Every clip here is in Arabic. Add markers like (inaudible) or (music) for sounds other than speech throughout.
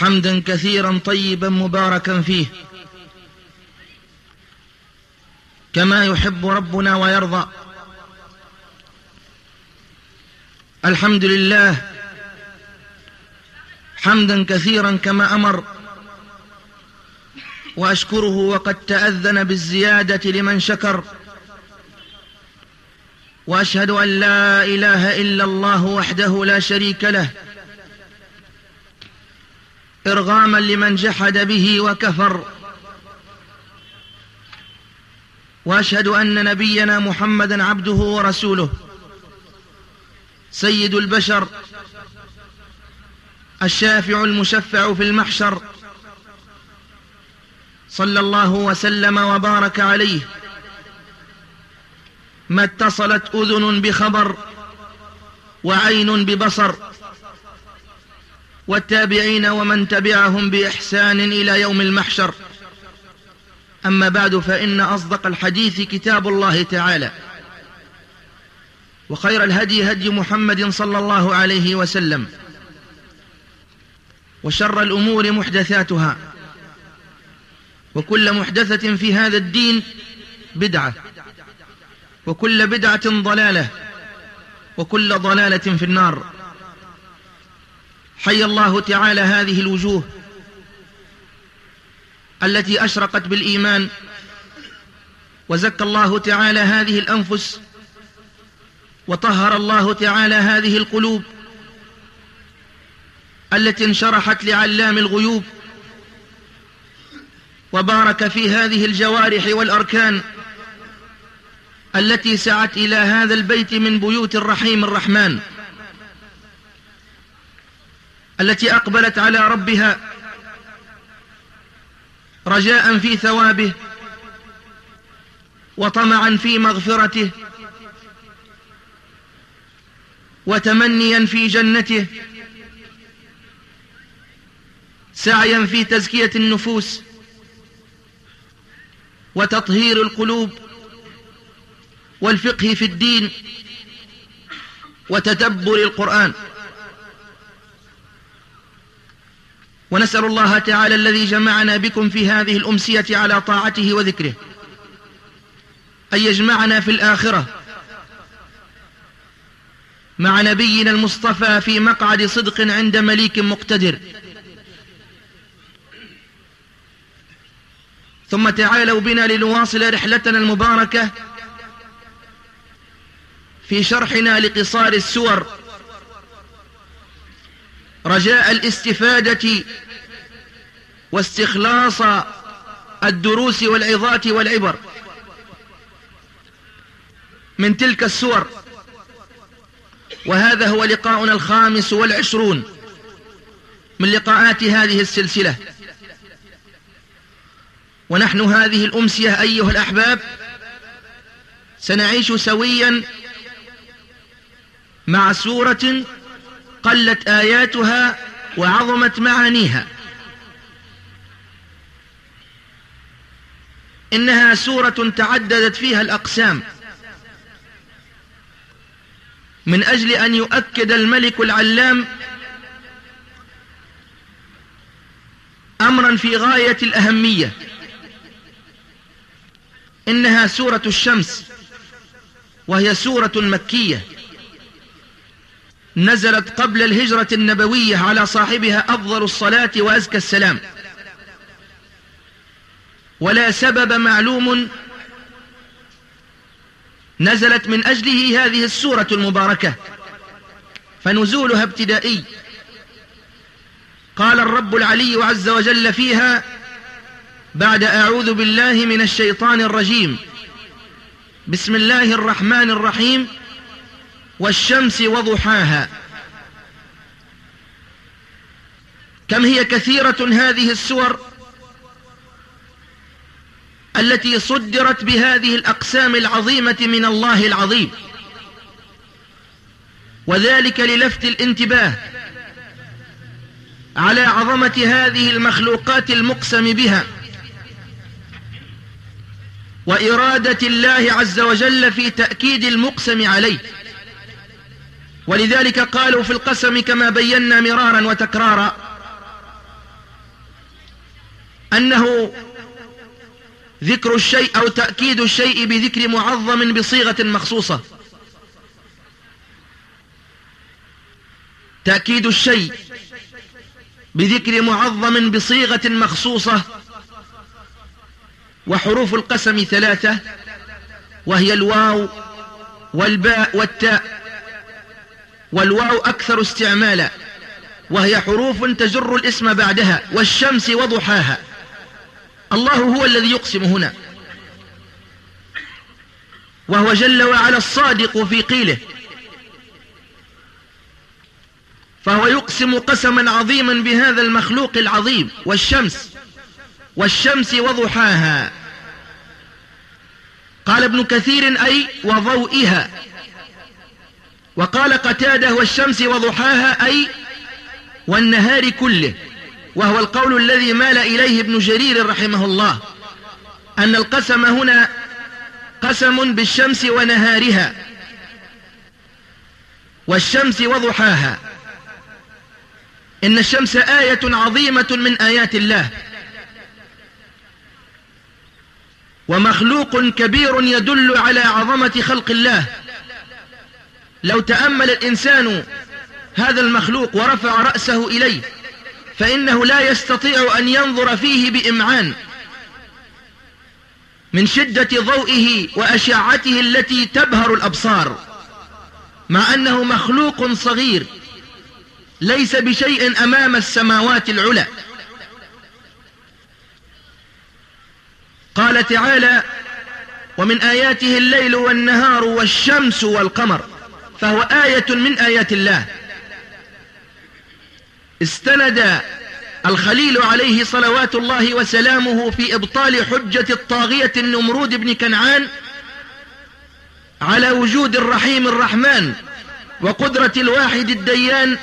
حمدا كثيرا طيبا مباركا فيه. كما يحب ربنا ويرضى. الحمد لله حمدا كثيرا كما أمر. وأشكره وقد تأذن بالزيادة لمن شكر. وأشهد أن لا إله إلا الله وحده لا شريك له. إرغاما لمن جحد به وكفر. وأشهد أن نبينا محمدا عبده ورسوله. سيد البشر. الشافع المشفع في المحشر. صلى الله وسلم وبارك عليه. ما اتصلت أذن بخبر وعين ببصر. والتابعين ومن تبعهم بإحسان إلى يوم المحشر. أما بعد فإن أصدق الحديث كتاب الله تعالى. وخير الهدي هدي محمد صلى الله عليه وسلم. وشر الأمور محدثاتها. وكل محدثة في هذا الدين بدعة. وكل بدعة ضلالة. وكل ضلالة في النار. حي الله تعالى هذه الوجوه التي أشرقت بالإيمان وزكى الله تعالى هذه الأنفس وطهر الله تعالى هذه القلوب التي انشرحت لعلام الغيوب وبارك في هذه الجوارح والأركان التي سعت إلى هذا البيت من بيوت الرحيم الرحمن. التي أقبلت على ربها رجاء في ثوابه وطمعا في مغفرته وتمنيا في جنته سعيا في تزكية النفوس وتطهير القلوب والفقه في الدين وتدبر القرآن ونسأل الله تعالى الذي جمعنا بكم في هذه الأمسية على طاعته وذكره أن يجمعنا في الآخرة مع نبينا المصطفى في مقعد صدق عند مليك مقتدر. ثم تعالوا بنا لنواصل رحلتنا المباركة في شرحنا لقصار السور رجاء الاستفادة واستخلاص الدروس والعظات والعبر. من تلك السور وهذا هو لقاؤنا الخامس والعشرون من لقاءات هذه السلسلة. ونحن هذه الأمسية أيها الأحباب سنعيش سويا مع سورة قلت آياتها وعظمت معانيها. إنها سورة تعددت فيها الأقسام. من أجل أن يؤكد الملك العلام أمرا في غاية الأهمية. إنها سورة الشمس وهي سورة مكية. نزلت قبل الهجرة النبوية على صاحبها أفضل الصلاة وأزكى السلام. ولا سبب معلوم نزلت من أجله هذه السورة المباركة. فنزولها ابتدائي. قال الرب العلي عز وجل فيها بعد أعوذ بالله من الشيطان الرجيم. بسم الله الرحمن الرحيم. والشمس وضحاها. كم هي كثيرة هذه السور التي صدرت بهذه الأقسام العظيمة من الله العظيم. وذلك للفت الانتباه على عظمة هذه المخلوقات المقسم بها. وإرادة الله عز وجل في تأكيد المقسم عليه. ولذلك قالوا في القسم كما بينا مرارا وتكرارا أنه ذكر الشيء أو تأكيد الشيء بذكر معظم بصيغة مخصوصة. تأكيد الشيء بذكر معظم بصيغة مخصوصة وحروف القسم ثلاثة وهي الواو والباء والتاء. والواو أكثر استعمالا وهي حروف تجر الاسم بعدها والشمس وضحاها. الله هو الذي يقسم هنا. وهو جل وعلا الصادق في قيله. فهو يقسم قسما عظيما بهذا المخلوق العظيم والشمس. والشمس وضحاها. قال ابن كثير أي وضوئها. وقال قتادة والشمس وضحاها أي والنهار كله وهو القول الذي مال إليه ابن جرير رحمه الله أن القسم هنا قسم بالشمس ونهارها والشمس وضحاها. إن الشمس آية عظيمة من آيات الله. ومخلوق كبير يدل على عظمة خلق الله. لو تأمل الإنسان هذا المخلوق ورفع رأسه إليه فإنه لا يستطيع أن ينظر فيه بإمعان. من شدة ضوئه وأشعته التي تبهر الأبصار مع أنه مخلوق صغير ليس بشيء أمام السماوات العلى. قال تعالى ومن آياته الليل والنهار والشمس والقمر فهو آية من آيات الله. استند الخليل عليه صلوات الله وسلامه في إبطال حجة الطاغية النمرود بن كنعان على وجود الرحيم الرحمن وقدرة الواحد الديان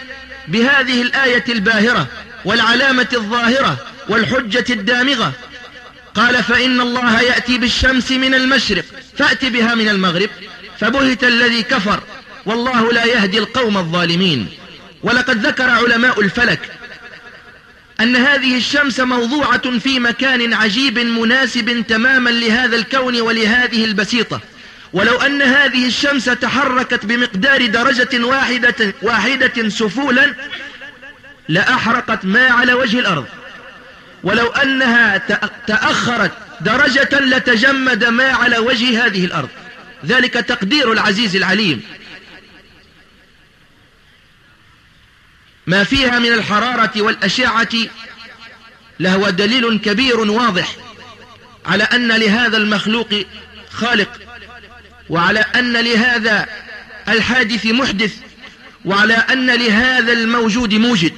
بهذه الآية الباهرة والعلامة الظاهرة والحجة الدامغة. قال فإن الله يأتي بالشمس من المشرق فأت بها من المغرب فبهت الذي كفر والله لا يهدي القوم الظالمين. ولقد ذكر علماء الفلك أن هذه الشمس موضوعة في مكان عجيب مناسب تماما لهذا الكون ولهذه البسيطة. ولو أن هذه الشمس تحركت بمقدار درجة واحدة, واحدة سفولا لأحرقت ما على وجه الأرض. ولو أنها تأخرت درجة لتجمد ما على وجه هذه الأرض. ذلك تقدير العزيز العليم. ما فيها من الحرارة والأشعة لهو دليل كبير واضح على أن لهذا المخلوق خالق وعلى أن لهذا الحادث محدث وعلى أن لهذا الموجود موجد.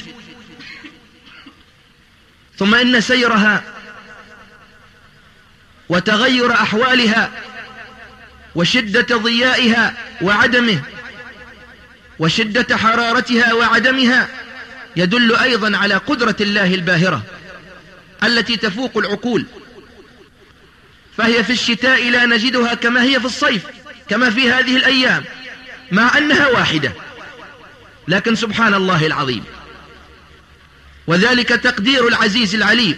ثم إن سيرها وتغير أحوالها وشدة ضيائها وعدمه وشدة حرارتها وعدمها يدل أيضا على قدرة الله الباهرة التي تفوق العقول. فهي في الشتاء لا نجدها كما هي في الصيف كما في هذه الأيام مع أنها واحدة. لكن سبحان الله العظيم وذلك تقدير العزيز العليم.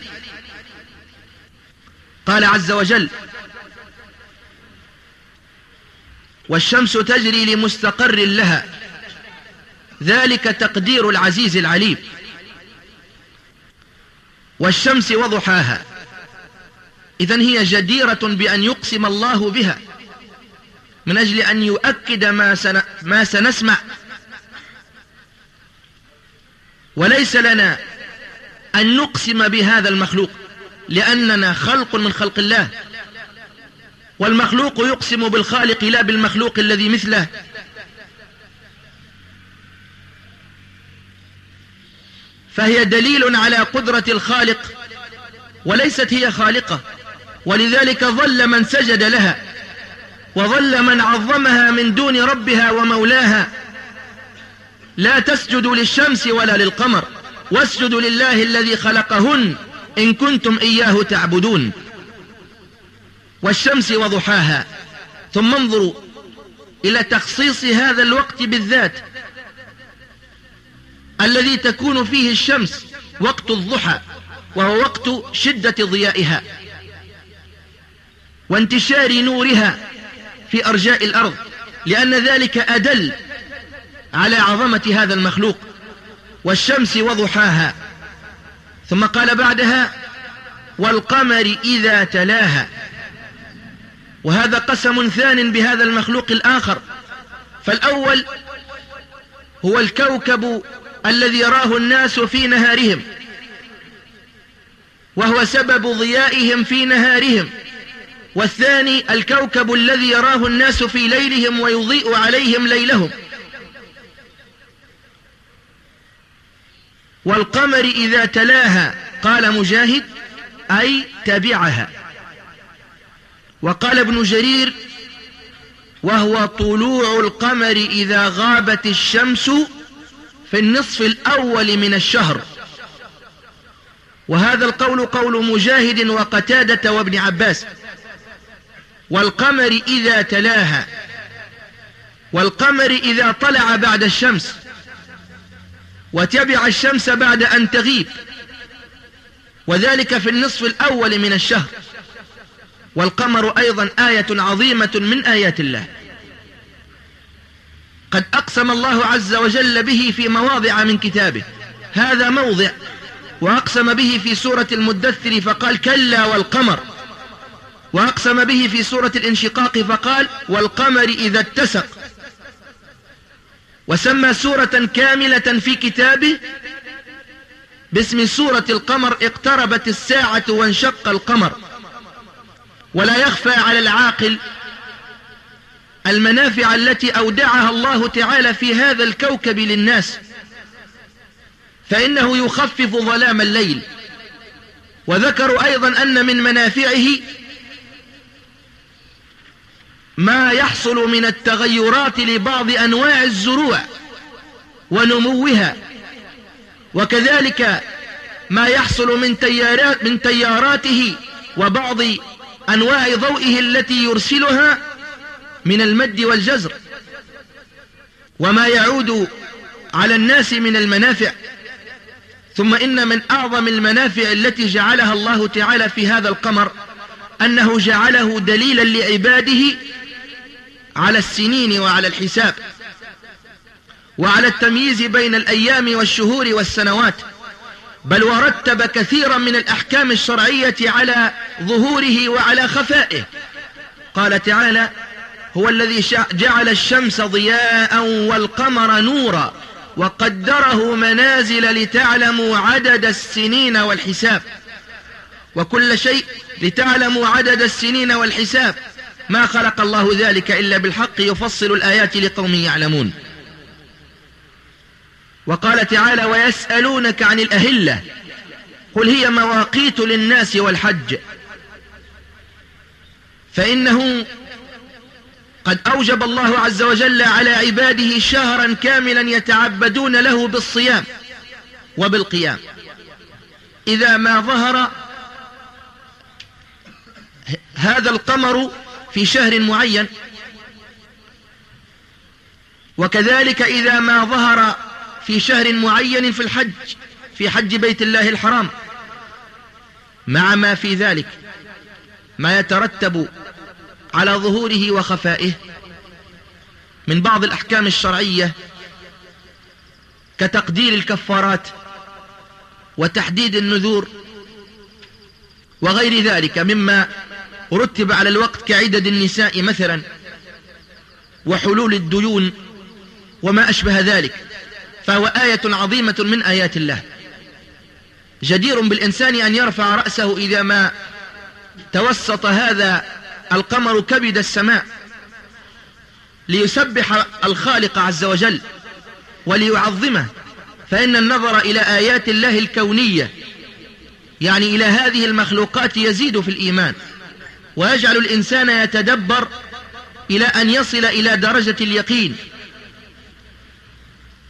قال عز وجل والشمس تجري لمستقر لها ذلك تقدير العزيز العليم. والشمس وضحاها. إذن هي جديرة بأن يقسم الله بها. من أجل أن يؤكد ما, سن ما سنسمع. وليس لنا أن نقسم بهذا المخلوق لأننا خلق من خلق الله. والمخلوق يقسم بالخالق لا بالمخلوق الذي مثله. فهي دليل على قدرة الخالق وليست هي خالقة. ولذلك ظل من سجد لها وظل من عظمها من دون ربها ومولاها. لا تسجد للشمس ولا للقمر واسجدوا لله الذي خلقهن إن كنتم إياه تعبدون. والشمس وضحاها ثم انظروا إلى تخصيص هذا الوقت بالذات. الذي تكون فيه الشمس وقت الضحى وهو وقت شدة ضيائها وانتشار نورها في أرجاء الأرض لأن ذلك أدل على عظمة هذا المخلوق والشمس وضحاها. ثم قال بعدها والقمر إذا تلاها. وهذا قسم ثان بهذا المخلوق الآخر. فالأول هو الكوكب الذي يراه الناس في نهارهم وهو سبب ضيائهم في نهارهم. والثاني الكوكب الذي يراه الناس في ليلهم ويضيء عليهم ليلهم. والقمر إذا تلاها قال مجاهد أي تبعها. وقال ابن جرير وهو طلوع القمر إذا غابت الشمس في النصف الأول من الشهر. وهذا القول قول مجاهد وقتادة وابن عباس. والقمر إذا تلاها. والقمر إذا طلع بعد الشمس. وتبع الشمس بعد أن تغيب. وذلك في النصف الأول من الشهر. والقمر أيضا آية عظيمة من آيات الله. قد أقسم الله عز وجل به في مواضع من كتابه. هذا موضع وأقسم به في سورة المدثر فقال كلا والقمر. وأقسم به في سورة الانشقاق فقال والقمر إذا اتسق. وسمى سورة كاملة في كتابه باسم سورة القمر اقتربت الساعة وانشق القمر. ولا يخفى على العاقل المنافع التي أودعها الله تعالى في هذا الكوكب للناس فإنه يخفف ظلام الليل. وذكروا أيضا أن من منافعه ما يحصل من التغيرات لبعض أنواع الزروع ونموها وكذلك ما يحصل من, تيارات من تياراته وبعض أنواع ضوئه التي يرسلها من المد والجزر وما يعود على الناس من المنافع. ثم إن من أعظم المنافع التي جعلها الله تعالى في هذا القمر أنه جعله دليلا لعباده على السنين وعلى الحساب وعلى التمييز بين الأيام والشهور والسنوات. بل ورتب كثيرا من الأحكام الشرعية على ظهوره وعلى خفائه. قال تعالى هو الذي جعل الشمس ضياء والقمر نورا وقدره منازل لتعلموا عدد السنين والحساب. وكل شيء لتعلموا عدد السنين والحساب. ما خلق الله ذلك إلا بالحق يفصل الآيات لقوم يعلمون. وقال تعالى ويسألونك عن الأهلة. قل هي مواقيت للناس والحج. فإنه قد أوجب الله عز وجل على عباده شهرا كاملا يتعبدون له بالصيام وبالقيام. إذا ما ظهر هذا القمر في شهر معين وكذلك إذا ما ظهر في شهر معين في الحج في حج بيت الله الحرام مع ما في ذلك ما يترتب على ظهوره وخفائه. من بعض الأحكام الشرعية كتقدير الكفارات وتحديد النذور وغير ذلك مما رتب على الوقت كعدد النساء مثلا وحلول الديون وما أشبه ذلك. فهو آية عظيمة من آيات الله. جدير بالإنسان أن يرفع رأسه إذا ما توسط هذا القمر كبد السماء ليسبح الخالق عز وجل وليعظمه. فإن النظر إلى آيات الله الكونية يعني إلى هذه المخلوقات يزيد في الإيمان ويجعل الإنسان يتدبر إلى أن يصل إلى درجة اليقين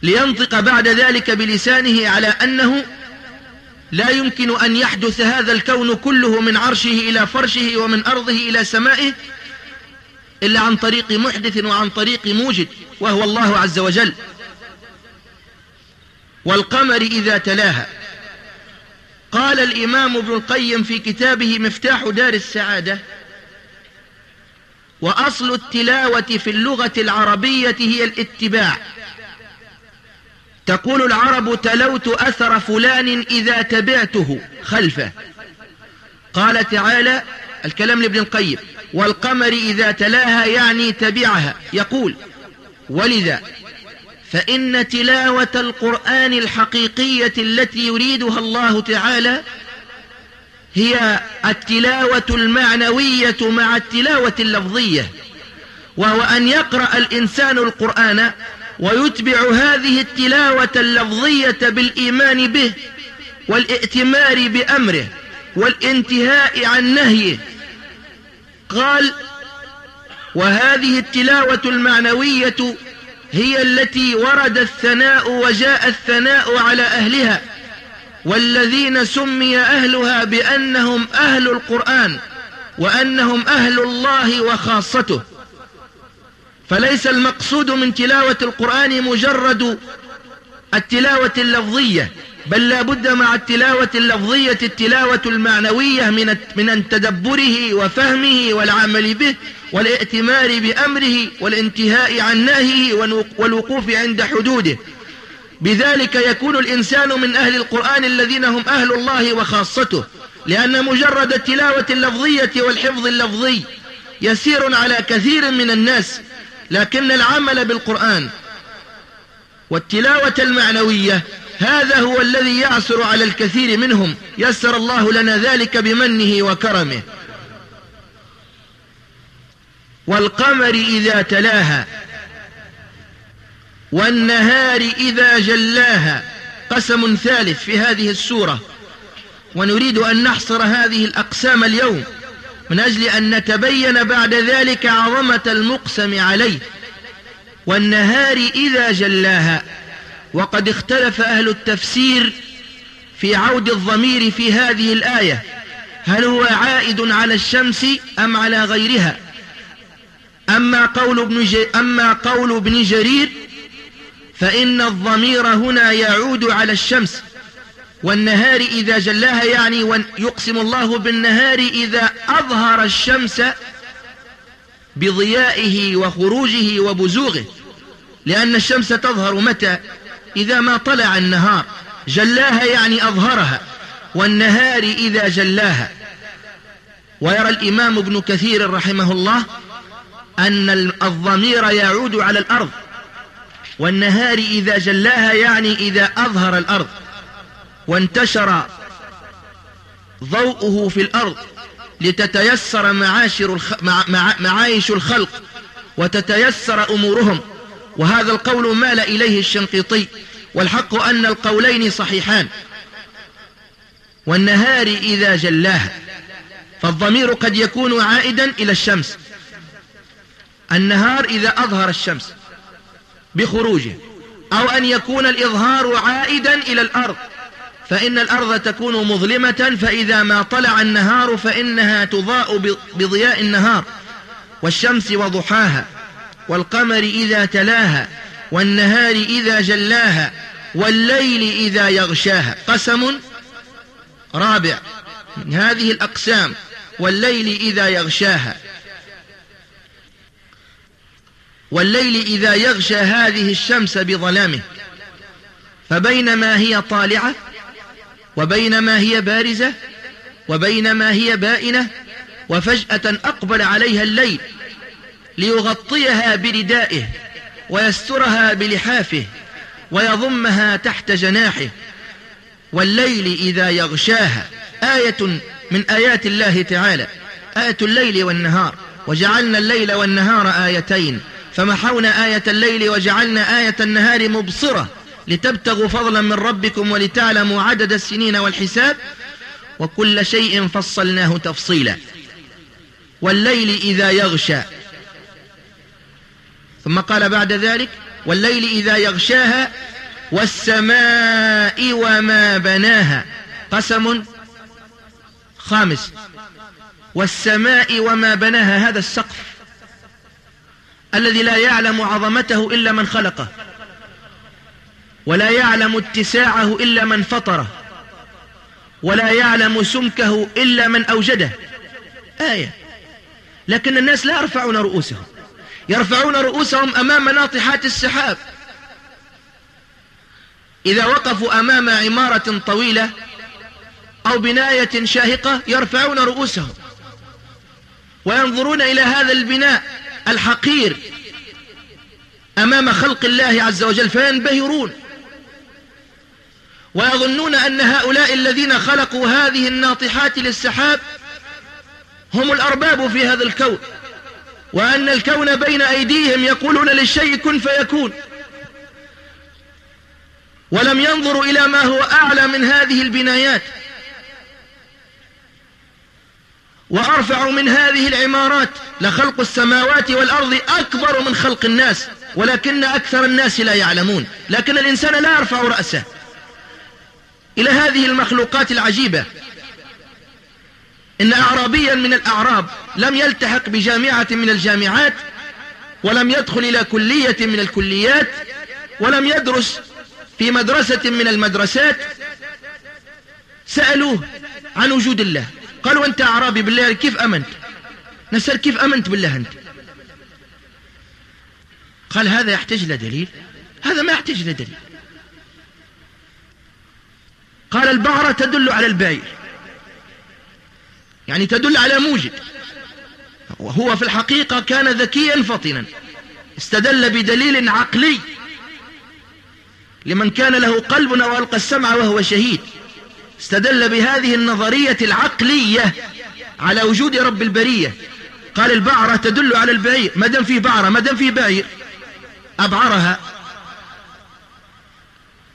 لينطق بعد ذلك بلسانه على أنه لا يمكن أن يحدث هذا الكون كله من عرشه إلى فرشه ومن أرضه إلى سمائه إلا عن طريق محدث وعن طريق موجد وهو الله عز وجل. والقمر إذا تلاها. قال الإمام ابن القيم في كتابه مفتاح دار السعادة وأصل التلاوة في اللغة العربية هي الاتباع. تقول العرب تلوت أثر فلان إذا تبعته خلفه. قال تعالى الكلام لابن القيم والقمر إذا تلاها يعني تبعها. يقول ولذا فإن تلاوة القرآن الحقيقية التي يريدها الله تعالى هي التلاوة المعنوية مع التلاوة اللفظية وهو أن يقرأ الإنسان القرآن ويتبع هذه التلاوة اللفظية بالإيمان به والائتمار بأمره والانتهاء عن نهيه. قال وهذه التلاوة المعنوية هي التي ورد الثناء وجاء الثناء على أهلها والذين سمي أهلها بأنهم أهل القرآن وأنهم أهل الله وخاصته. فليس المقصود من تلاوة القرآن مجرد التلاوة اللفظية بل لا بد مع التلاوة اللفظية التلاوة المعنوية من من تدبره وفهمه والعمل به والائتمار بأمره والانتهاء عن نهيه والوقوف عند حدوده. بذلك يكون الإنسان من أهل القرآن الذين هم أهل الله وخاصته لأن مجرد التلاوة اللفظية والحفظ اللفظي يسير على كثير من الناس لكن العمل بالقرآن والتلاوة المعنوية هذا هو الذي يعسر على الكثير منهم. يسر الله لنا ذلك بمنه وكرمه. والقمر إذا تلاها والنهار إذا جلاها. قسم ثالث في هذه السورة. ونريد أن نحصر هذه الأقسام اليوم. من أجل أن نتبين بعد ذلك عظمة المقسم عليه والنهار إذا جلاها وقد اختلف أهل التفسير في عود الضمير في هذه الآية هل هو عائد على الشمس أم على غيرها؟ أما قول ابن, أما قول ابن جرير فإن الضمير هنا يعود على الشمس والنهار إذا جلاها يعني يقسم الله بالنهار إذا أظهر الشمس بضيائه وخروجه وبزوغه لأن الشمس تظهر متى؟ إذا ما طلع النهار. جلاها يعني أظهرها والنهار إذا جلاها. ويرى الإمام ابن كثير رحمه الله أن الضمير يعود على الأرض والنهار إذا جلاها يعني إذا أظهر الأرض. وانتشر ضوءه في الأرض لتتيسر معاشر الخ... مع... مع... معايش الخلق وتتيسر أمورهم. وهذا القول مال إليه الشنقيطي والحق أن القولين صحيحان. والنهار إذا جلاها فالضمير قد يكون عائدا إلى الشمس. النهار إذا أظهر الشمس بخروجه أو أن يكون الإظهار عائدا إلى الأرض. فإن الأرض تكون مظلمة فإذا ما طلع النهار فإنها تضاء بضياء النهار والشمس وضحاها والقمر إذا تلاها والنهار إذا جلاها والليل إذا يغشاها. قسم رابع من هذه الأقسام والليل إذا يغشاها. والليل إذا يغشى هذه الشمس بظلامه فبينما هي طالعة وبينما هي بارزة وبينما هي بائنة وفجأة أقبل عليها الليل ليغطيها بردائه ويسترها بلحافه ويضمها تحت جناحه. والليل إذا يغشاها آية من آيات الله تعالى آية الليل والنهار وجعلنا الليل والنهار آيتين. فمحونا آية الليل وجعلنا آية النهار مبصرة. لتبتغوا فضلا من ربكم ولتعلموا عدد السنين والحساب وكل شيء فصلناه تفصيلا. والليل إذا يغشى. ثم قال بعد ذلك والليل إذا يغشاها والسماء وما بناها. قسم خامس والسماء وما بناها هذا السقف الذي لا يعلم عظمته إلا من خلقه. ولا يعلم اتساعه إلا من فطره ولا يعلم سمكه إلا من أوجده. آية. لكن الناس لا يرفعون رؤوسهم. يرفعون رؤوسهم أمام ناطحات السحاب. إذا وقفوا أمام عمارة طويلة أو بناية شاهقة يرفعون رؤوسهم. وينظرون إلى هذا البناء الحقير أمام خلق الله عز وجل فينبهرون. ويظنون أن هؤلاء الذين خلقوا هذه الناطحات للسحاب هم الأرباب في هذا الكون وأن الكون بين أيديهم يقولون للشيء كن فيكون. ولم ينظروا إلى ما هو أعلى من هذه البنايات. وأرفع من هذه العمارات لخلق السماوات والأرض أكبر من خلق الناس ولكن أكثر الناس لا يعلمون لكن الإنسان لا يرفع رأسه. إلى هذه المخلوقات العجيبة. إن أعرابيا من الأعراب لم يلتحق بجامعة من الجامعات ولم يدخل إلى كلية من الكليات ولم يدرس في مدرسة من المدرسات. سألوه عن وجود الله. قالوا أنت أعرابي بالله كيف أمنت؟ نسأل كيف أمنت بالله أنت؟ قال هذا يحتاج إلى دليل. هذا ما يحتاج إلى دليل. قال البعرة تدل على البعير. يعني تدل على موجد. وهو في الحقيقة كان ذكيا فطنا. استدل بدليل عقلي. لمن كان له قلب أو ألقى السمع وهو شهيد. استدل بهذه النظرية العقلية على وجود رب البرية. قال البعرة تدل على البعير. ما دام فيه بعرة ما دام فيه بعير أبعرها.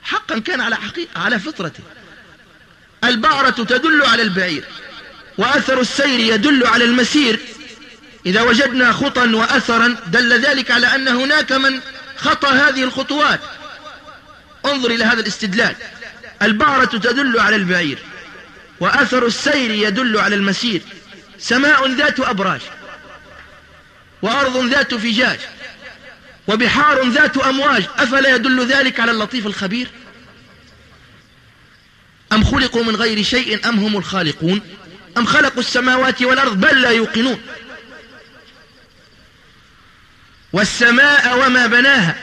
حقا كان على حقيقة على فطرته. البعرة تدل على البعير وأثر السير يدل على المسير. إذا وجدنا خطأ وأثرا دل ذلك على أن هناك من خطى هذه الخطوات. انظر إلى هذا الاستدلال. البعرة تدل على البعير وأثر السير يدل على المسير. سماء ذات أبراج وأرض ذات فجاج وبحار ذات أمواج. أفلا يدل ذلك على اللطيف الخبير؟ أم خلقوا من غير شيء أم هم الخالقون؟ أم خلقوا السماوات والأرض بل لا يوقنون. والسماء وما بناها.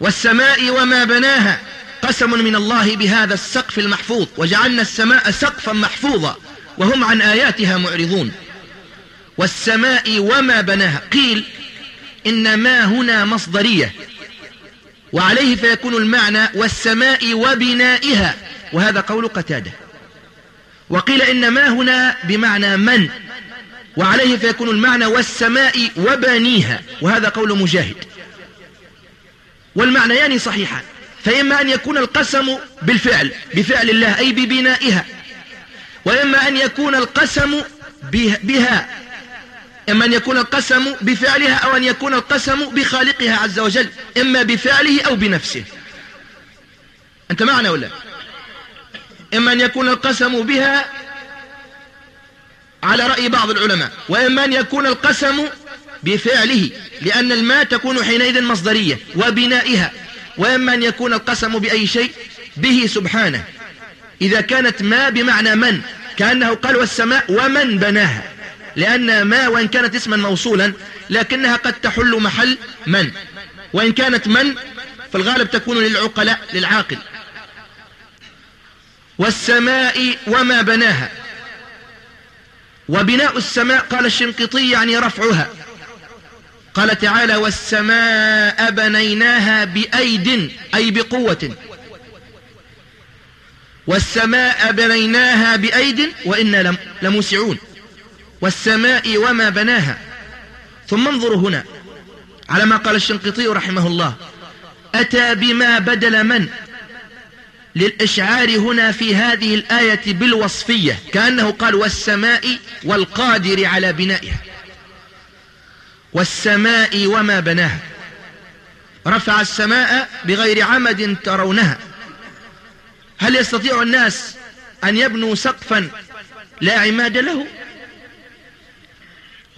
والسماء وما بناها. قسم من الله بهذا السقف المحفوظ. وجعلنا السماء سقفا محفوظا. وهم عن آياتها معرضون. والسماء وما بناها. قيل إن ما هنا مصدرية. وعليه فيكون المعنى والسماء وبنائها. وهذا قول قتادة. وقيل إن ما هنا بمعنى من؟ وعليه فيكون المعنى والسماء وبنيها. وهذا قول مجاهد. والمعنيان صحيحان. فإما أن يكون القسم بالفعل بفعل الله أي ببنائها. وإما أن يكون القسم بها إما أن يكون القسم بفعلها أو أن يكون القسم بخالقها عز وجل إما بفعله أو بنفسه. أنت معنا ولا؟ إما أن يكون القسم بها على رأي بعض العلماء وإما أن يكون القسم بفعله لأن الماء تكون حينئذ مصدرية وبنائها وإما أن يكون القسم بأي شيء به سبحانه. إذا كانت ما بمعنى من كأنه قال والسماء ومن بناها. لأن ما وإن كانت اسما موصولا لكنها قد تحل محل من. وإن كانت من في الغالب تكون للعقلاء للعاقل. والسماء وما بناها. وبناء السماء قال الشنقطي يعني رفعها. قال تعالى والسماء بنيناها بأيد أي بقوة. والسماء بنيناها بأيد وإنا لموسعون. والسماء وما بناها. ثم انظروا هنا على ما قال الشنقطي رحمه الله. أتى بما بدل من؟ للإشعار هنا في هذه الآية بالوصفية كأنه قال والسماء والقادر على بنائها. والسماء وما بناها. رفع السماء بغير عمد ترونها. هل يستطيع الناس أن يبنوا سقفا لا عماد له؟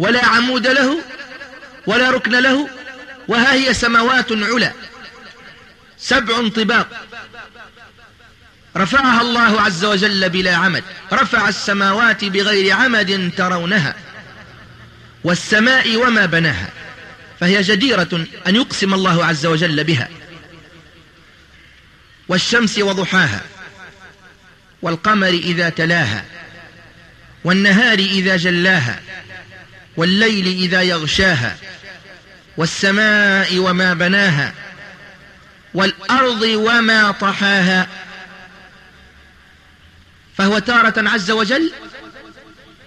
ولا عمود له ولا ركن له وها هي سماوات علا سبع طباق. رفعها الله عز وجل بلا عمد رفع السماوات بغير عمد ترونها والسماء وما بناها فهي جديرة أن يقسم الله عز وجل بها. والشمس وضحاها والقمر إذا تلاها والنهار إذا جلاها والليل إذا يغشاها والسماء وما بناها والأرض وما طحاها. فهو تارة عز وجل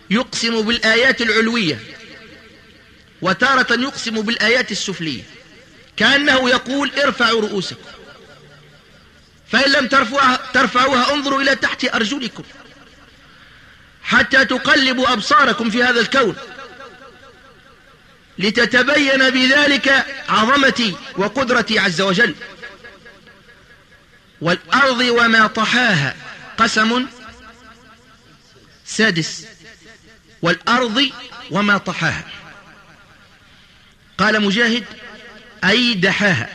يقسم بالآيات العلوية وتارة يقسم بالآيات السفلية. كأنه يقول ارفعوا رؤوسكم. فإن لم ترفعوها, انظروا إلى تحت أرجلكم حتى تقلبوا أبصاركم في هذا الكون. لتتبين بذلك عظمتي وقدرتي عز وجل. والأرض وما طحاها قسم سادس. والأرض وما طحاها. قال مجاهد أي دحاها.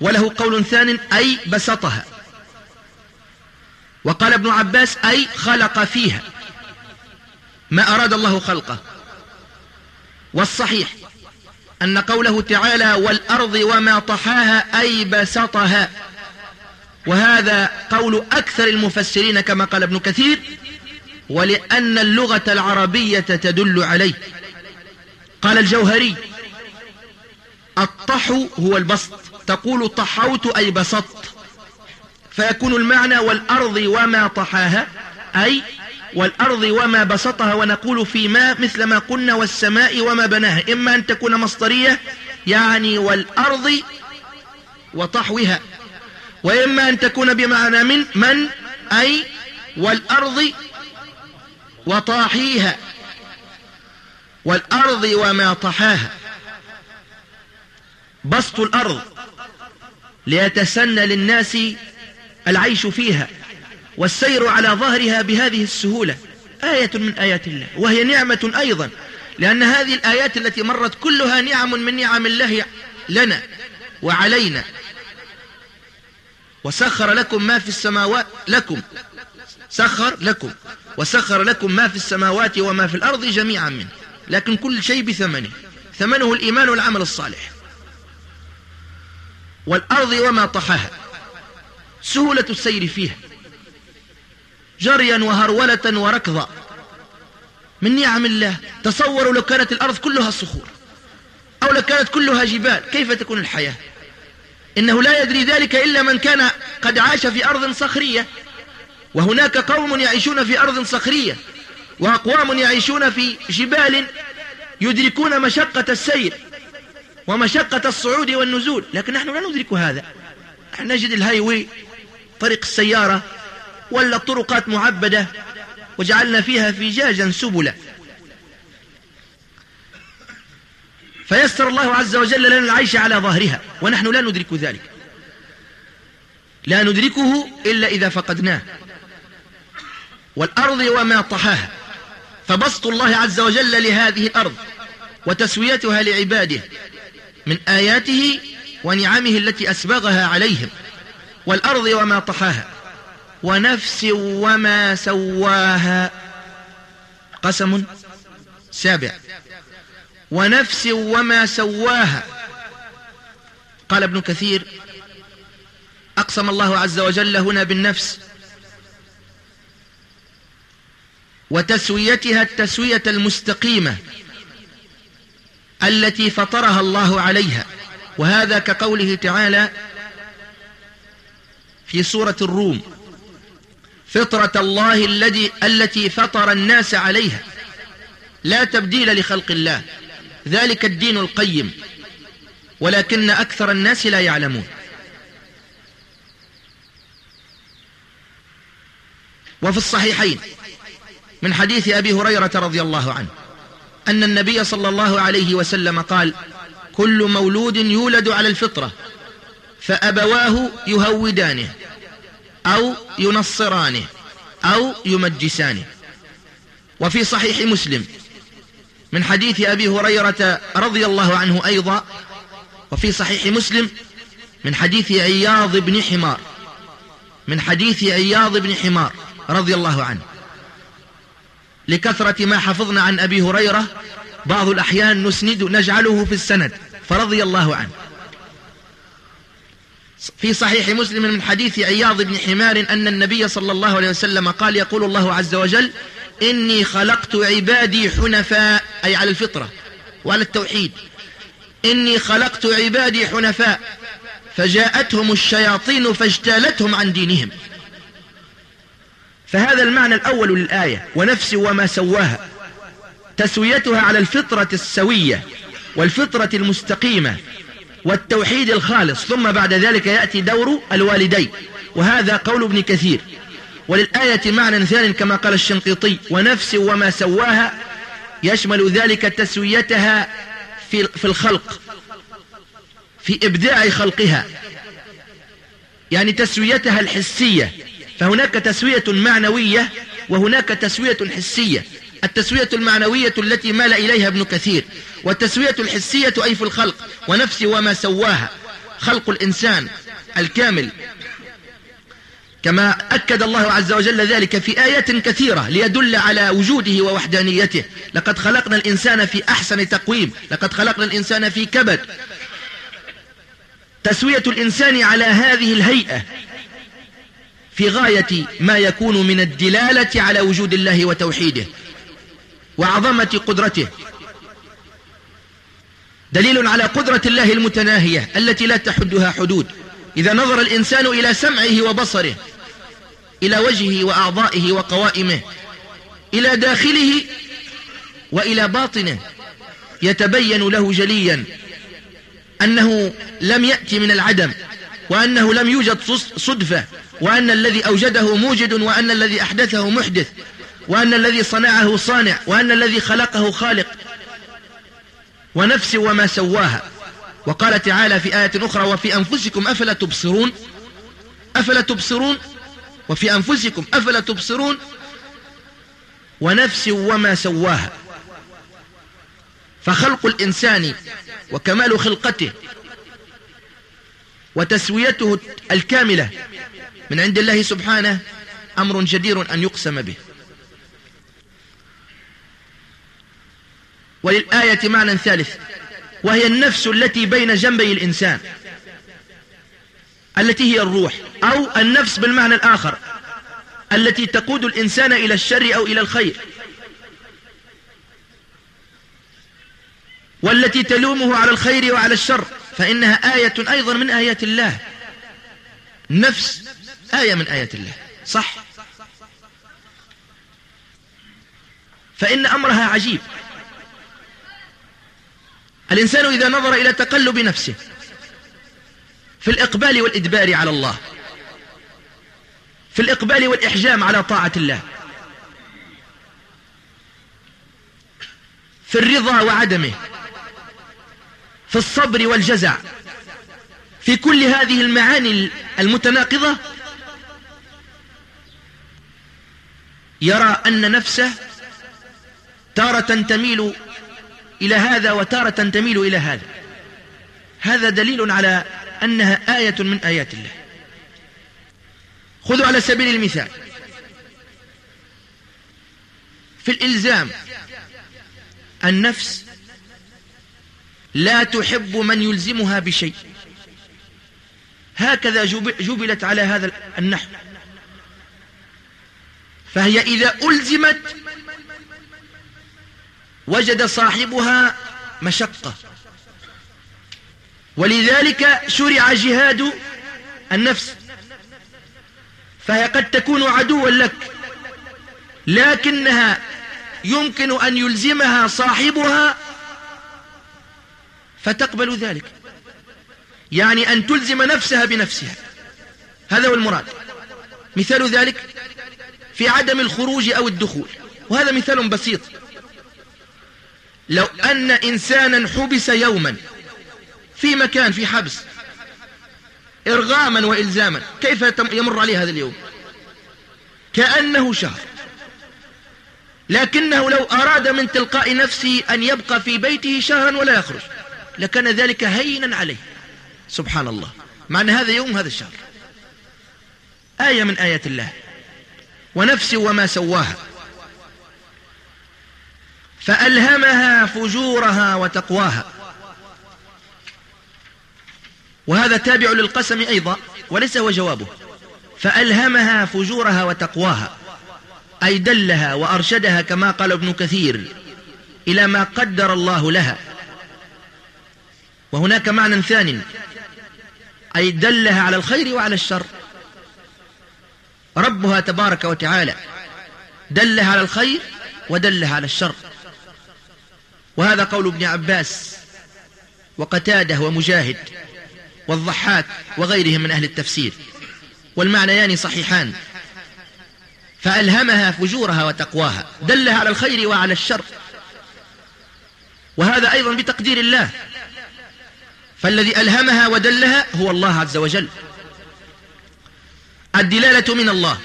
وله قول ثان أي بسطها. وقال ابن عباس أي خلق فيها. ما أراد الله خلقه. والصحيح أن قوله تعالى والأرض وما طحاها أي بسطها وهذا قول أكثر المفسرين كما قال ابن كثير ولأن اللغة العربية تدل عليه. قال الجوهري الطحو هو البسط تقول طحوت أي بسطت فيكون المعنى والأرض وما طحاها أي والأرض وما بسطها ونقول في ما مثل ما قلنا والسماء وما بناها. إما أن تكون مصدرية يعني والأرض وطحوها. وإما أن تكون بمعنى من من؟ أي والأرض وطاحيها. والأرض وما طحاها. بسط الأرض ليتسنى للناس العيش فيها. والسير على ظهرها بهذه السهولة. آية من آيات الله. وهي نعمة أيضا. لأن هذه الآيات التي مرت كلها نعم من نعم الله لنا وعلينا. وسخر لكم ما في السماوات لكم. سخر لكم. وسخر لكم ما في السماوات وما في الأرض جميعا منه. لكن كل شيء بثمنه. ثمنه الإيمان والعمل الصالح. والأرض وما طحاها. سهولة السير فيها. جريا وهرولة وركضا. من نعم الله تصوروا لو كانت الأرض كلها صخور أو لو كانت كلها جبال كيف تكون الحياة؟ إنه لا يدري ذلك إلا من كان قد عاش في أرض صخرية. وهناك قوم يعيشون في أرض صخرية وأقوام يعيشون في جبال يدركون مشقة السير ومشقة الصعود والنزول. لكن نحن لا ندرك هذا. نحن نجد الهايوي طريق السيارة ولا الطرقات معبدة وجعلنا فيها فجاجا سبلا. فيسر الله عز وجل لنا العيش على ظهرها ونحن لا ندرك ذلك. لا ندركه إلا إذا فقدناه. والأرض وما طحاها. فبسط الله عز وجل لهذه الأرض وتسويتها لعباده من آياته ونعمه التي أسبغها عليهم. والأرض وما طحاها. ونفس وما سواها. قسم سابع. ونفس وما سواها. قال ابن كثير أقسم الله عز وجل هنا بالنفس وتسويتها التسوية المستقيمة التي فطرها الله عليها. وهذا كقوله تعالى في سورة الروم فطرة الله الذي التي فطر الناس عليها. لا تبديل لخلق الله. ذلك الدين القيم. ولكن أكثر الناس لا يعلمون. وفي الصحيحين من حديث أبي هريرة رضي الله عنه أن النبي صلى الله عليه وسلم قال كل مولود يولد على الفطرة فأبواه يهودانه. أو ينصرانه أو يمجسانه. وفي صحيح مسلم من حديث أبي هريرة رضي الله عنه أيضا وفي صحيح مسلم من حديث عياض بن حمار من حديث عياض بن حمار رضي الله عنه. لكثرة ما حفظنا عن أبي هريرة بعض الأحيان نسند نجعله في السند فرضي الله عنه. في صحيح مسلم من حديث عياض بن حمار أن النبي صلى الله عليه وسلم قال يقول الله عز وجل إني خلقت عبادي حنفاء أي على الفطرة وعلى التوحيد. إني خلقت عبادي حنفاء فجاءتهم الشياطين فاجتالتهم عن دينهم. فهذا المعنى الأول للآية ونفس وما سواها. تسويتها على الفطرة السوية والفطرة المستقيمة. والتوحيد الخالص ثم بعد ذلك يأتي دور الوالدين وهذا قول ابن كثير. وللآية معنى ثاني كما قال الشنقيطي ونفس وما سواها يشمل ذلك تسويتها في, في الخلق في إبداع خلقها. يعني تسويتها الحسية. فهناك تسوية معنوية وهناك تسوية حسية. التسوية المعنوية التي مال إليها ابن كثير. والتسوية الحسية أي في الخلق ونفس وما سواها. خلق الإنسان الكامل. كما أكد الله عز وجل ذلك في آيات كثيرة ليدل على وجوده ووحدانيته. لقد خلقنا الإنسان في أحسن تقويم. لقد خلقنا الإنسان في كبد. تسوية الإنسان على هذه الهيئة في غاية ما يكون من الدلالة على وجود الله وتوحيده وعظمة قدرته. دليل على قدرة الله المتناهية التي لا تحدها حدود. إذا نظر الإنسان إلى سمعه وبصره إلى وجهه وأعضائه وقوائمه إلى داخله وإلى باطنه يتبين له جليا أنه لم يأتي من العدم وأنه لم يوجد صدفة وأن الذي أوجده موجد وأن الذي أحدثه محدث وأن الذي صنعه صانع وأن الذي خلقه خالق. ونفس وما سواها. وقال تعالى في آية أخرى وفي أنفسكم أفلا تبصرون؟ أفلا تبصرون؟ وفي أنفسكم أفلا تبصرون؟ ونفس وما سواها. فخلق الإنسان وكمال خلقته وتسويته الكاملة من عند الله سبحانه أمر جدير أن يقسم به. وللآية معنى ثالث وهي النفس التي بين جنبي الإنسان التي هي الروح أو النفس بالمعنى الآخر التي تقود الإنسان إلى الشر أو إلى الخير. والتي تلومه على الخير وعلى الشر فإنها آية أيضا من آيات الله. نفس آية من آيات الله صح؟ فإن أمرها عجيب. الإنسان إذا نظر إلى تقلب نفسه في الإقبال والإدبار على الله في الإقبال والإحجام على طاعة الله في الرضا وعدمه في الصبر والجزع في كل هذه المعاني المتناقضة يرى أن نفسه تارة تميل إلى هذا وتارة تميل إلى هذا. هذا دليل على أنها آية من آيات الله. خذوا على سبيل المثال. في الإلزام النفس لا تحب من يلزمها بشيء. هكذا جبلت على هذا النحو. فهي إذا ألزمت وجد صاحبها مشقة. ولذلك شرع جهاد النفس. فهي قد تكون عدوا لك لكنها يمكن أن يلزمها صاحبها فتقبل ذلك. يعني أن تلزم نفسها بنفسها. هذا هو المراد. مثال ذلك في عدم الخروج أو الدخول. وهذا مثال بسيط. لو أن إنسانا حبس يوما في مكان في حبس إرغاما وإلزاما كيف يمر عليه هذا اليوم؟ كأنه شهر. لكنه لو أراد من تلقاء نفسه أن يبقى في بيته شهرا ولا يخرج لكان ذلك هينا عليه. سبحان الله. مع أن هذا يوم هذا الشهر. آية من آيات الله. ونفس وما سواها. فألهمها فجورها وتقواها. وهذا تابع للقسم أيضا وليس هو جوابه. فألهمها فجورها وتقواها. أي دلها وأرشدها كما قال ابن كثير إلى ما قدر الله لها. وهناك معنى ثاني أي دلها على الخير وعلى الشر. ربها تبارك وتعالى دلها على الخير ودلها على الشر. وهذا قول ابن عباس وقتاده ومجاهد والضحاك وغيرهم من أهل التفسير والمعنيان صحيحان فألهمها فجورها وتقواها دلها على الخير وعلى الشر وهذا أيضا بتقدير الله فالذي ألهمها ودلها هو الله عز وجل الدلالة من الله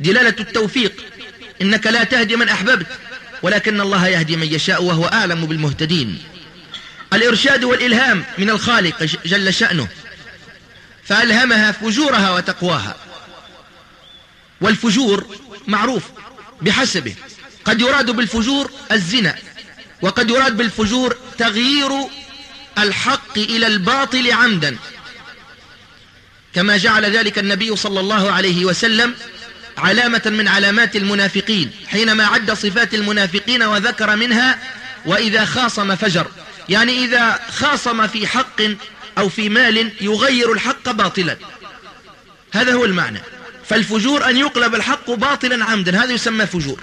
دلالة التوفيق إنك لا تهدي من أحببت ولكن الله يهدي من يشاء وهو أعلم بالمهتدين. الإرشاد والإلهام من الخالق جل شأنه فألهمها فجورها وتقواها. والفجور معروف بحسبه. قد يراد بالفجور الزنا وقد يراد بالفجور تغيير الحق إلى الباطل عمدا. كما جعل ذلك النبي صلى الله عليه وسلم علامة من علامات المنافقين حينما عد صفات المنافقين وذكر منها وإذا خاصم فجر. يعني إذا خاصم في حق أو في مال يغير الحق باطلا. هذا هو المعنى. فالفجور أن يقلب الحق باطلا عمدا هذا يسمى فجور.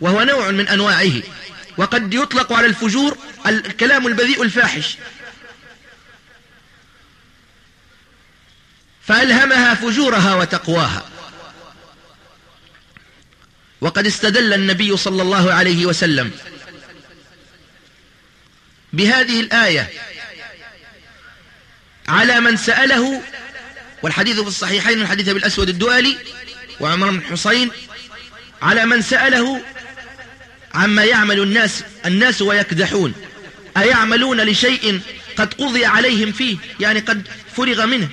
وهو نوع من أنواعه. وقد يطلق على الفجور الكلام البذيء الفاحش. فألهمها فجورها وتقواها. وقد استدل النبي صلى الله عليه وسلم بهذه الآية على من سأله والحديث في الصحيحين من حديث أبي الأسود الدؤلي وعمر بن حسين على من سأله عما يعمل الناس الناس ويكدحون أيعملون لشيء قد قضي عليهم فيه يعني قد فرغ منه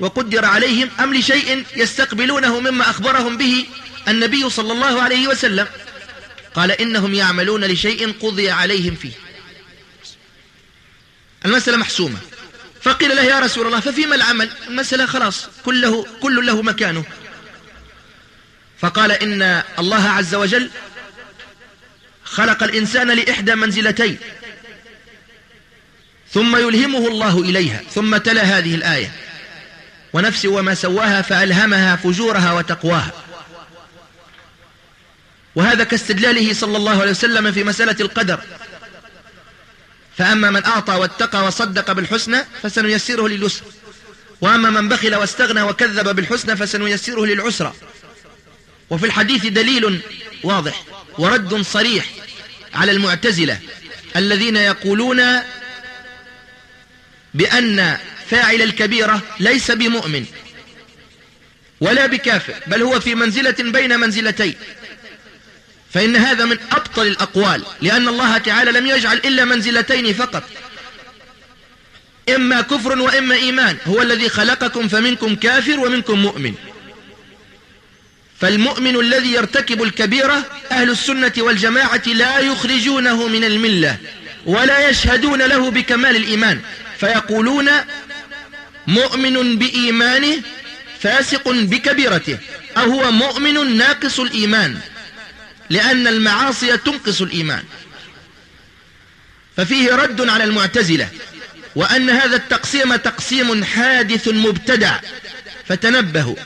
وقدر عليهم أم لشيء يستقبلونه مما أخبرهم به النبي صلى الله عليه وسلم قال إنهم يعملون لشيء قضي عليهم فيه. المسألة محسومة. فقيل له يا رسول الله ففيما العمل؟ المسألة خلاص كله كل له مكانه. فقال إن الله عز وجل خلق الإنسان لإحدى منزلتين ثم يلهمه الله إليها ثم تلا هذه الآية. ونفس وما سواها فألهمها فجورها وتقواها. وهذا كاستدلاله صلى الله عليه وسلم في مسألة القدر. فأما من أعطى واتقى وصدق بالحسنى فسنيسره لليسر. وأما من بخل واستغنى وكذب بالحسنى فسنيسره للعسرى وفي الحديث دليل واضح ورد صريح على المعتزلة الذين يقولون بأن فاعل الكبيرة ليس بمؤمن ولا بكافر بل هو في منزلة بين منزلتين. فإن هذا من أبطل الأقوال لأن الله تعالى لم يجعل إلا منزلتين فقط. إما كفر وإما إيمان هو الذي خلقكم فمنكم كافر ومنكم مؤمن. فالمؤمن الذي يرتكب الكبيرة أهل السنة والجماعة لا يخرجونه من الملة ولا يشهدون له بكمال الإيمان. فيقولون مؤمن بإيمانه فاسق بكبيرته أو هو مؤمن ناقص الإيمان. لأن المعاصي تنقص الإيمان. ففيه رد على المعتزلة وأن هذا التقسيم تقسيم حادث مبتدع. فتنبهوا.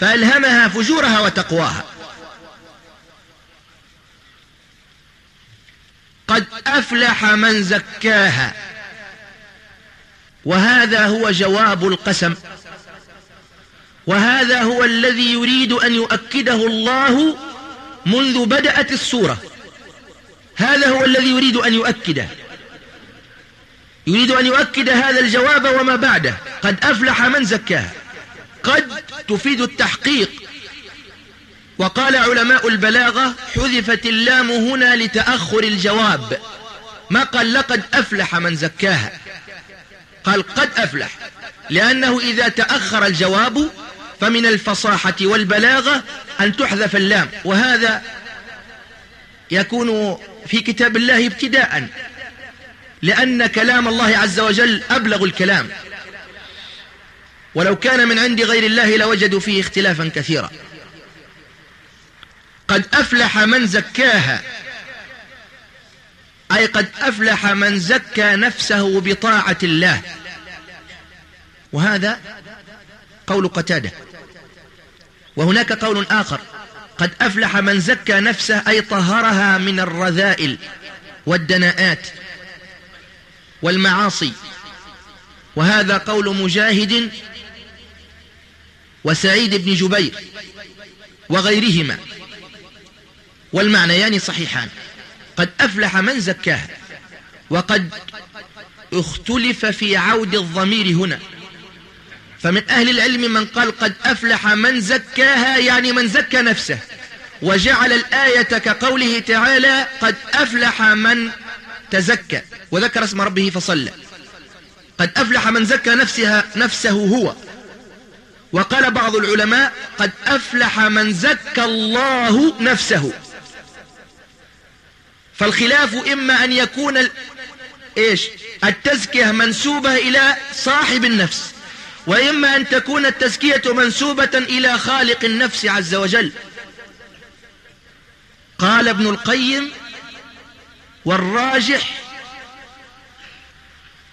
فألهمها فجورها وتقواها. قد أفلح من زكاها. وهذا هو جواب القسم. وهذا هو الذي يريد أن يؤكده الله منذ بدأت السورة. هذا هو الذي يريد أن يؤكده. يريد أن يؤكد هذا الجواب وما بعده. قد أفلح من زكاها قد تفيد التحقيق. وقال علماء البلاغة حذفت اللام هنا لتأخر الجواب. ما قال؟ لقد أفلح من زكاها. قال قد أفلح. لأنه إذا تأخر الجواب فمن الفصاحة والبلاغة أن تحذف اللام وهذا يكون في كتاب الله ابتداء لأن كلام الله عز وجل أبلغ الكلام. ولو كان من عند غير الله لوجدوا فيه اختلافا كثيرا. قد أفلح من زكاها أي قد أفلح من زكى نفسه بطاعة الله. وهذا قول قتادة. وهناك قول آخر. قد أفلح من زكى نفسه أي طهرها من الرذائل والدناءات والمعاصي. وهذا قول مجاهد وسعيد بن جبير وغيرهما. والمعنيان صحيحان. قد أفلح من زكاها وقد اختلف في عود الضمير هنا. فمن أهل العلم من قال قد أفلح من زكاها يعني من زكى نفسه. وجعل الآية كقوله تعالى قد أفلح من تزكى. وذكر اسم ربه فصلى. قد أفلح من زكى نفسها نفسه هو. وقال بعض العلماء قد أفلح من زكى الله نفسه. فالخلاف إما أن يكون إيش؟ التزكية منسوبة إلى صاحب النفس. وإما أن تكون التزكية منسوبة إلى خالق النفس عز وجل. قال ابن القيم والراجح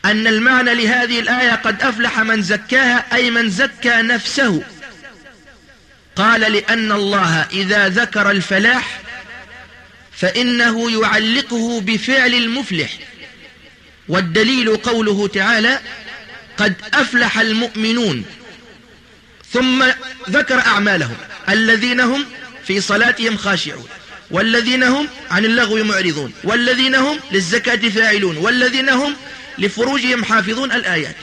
أن المعنى لهذه الآية قد أفلح من زكاها أي من زكى نفسه. قال لأن الله إذا ذكر الفلاح فإنه يعلقه بفعل المفلح. والدليل قوله تعالى قد أفلح المؤمنون. ثم ذكر أعمالهم. الذين هم في صلاتهم خاشعون. والذين هم عن اللغو معرضون. والذين هم للزكاة فاعلون. والذين هم لفروجهم حافظون الآيات.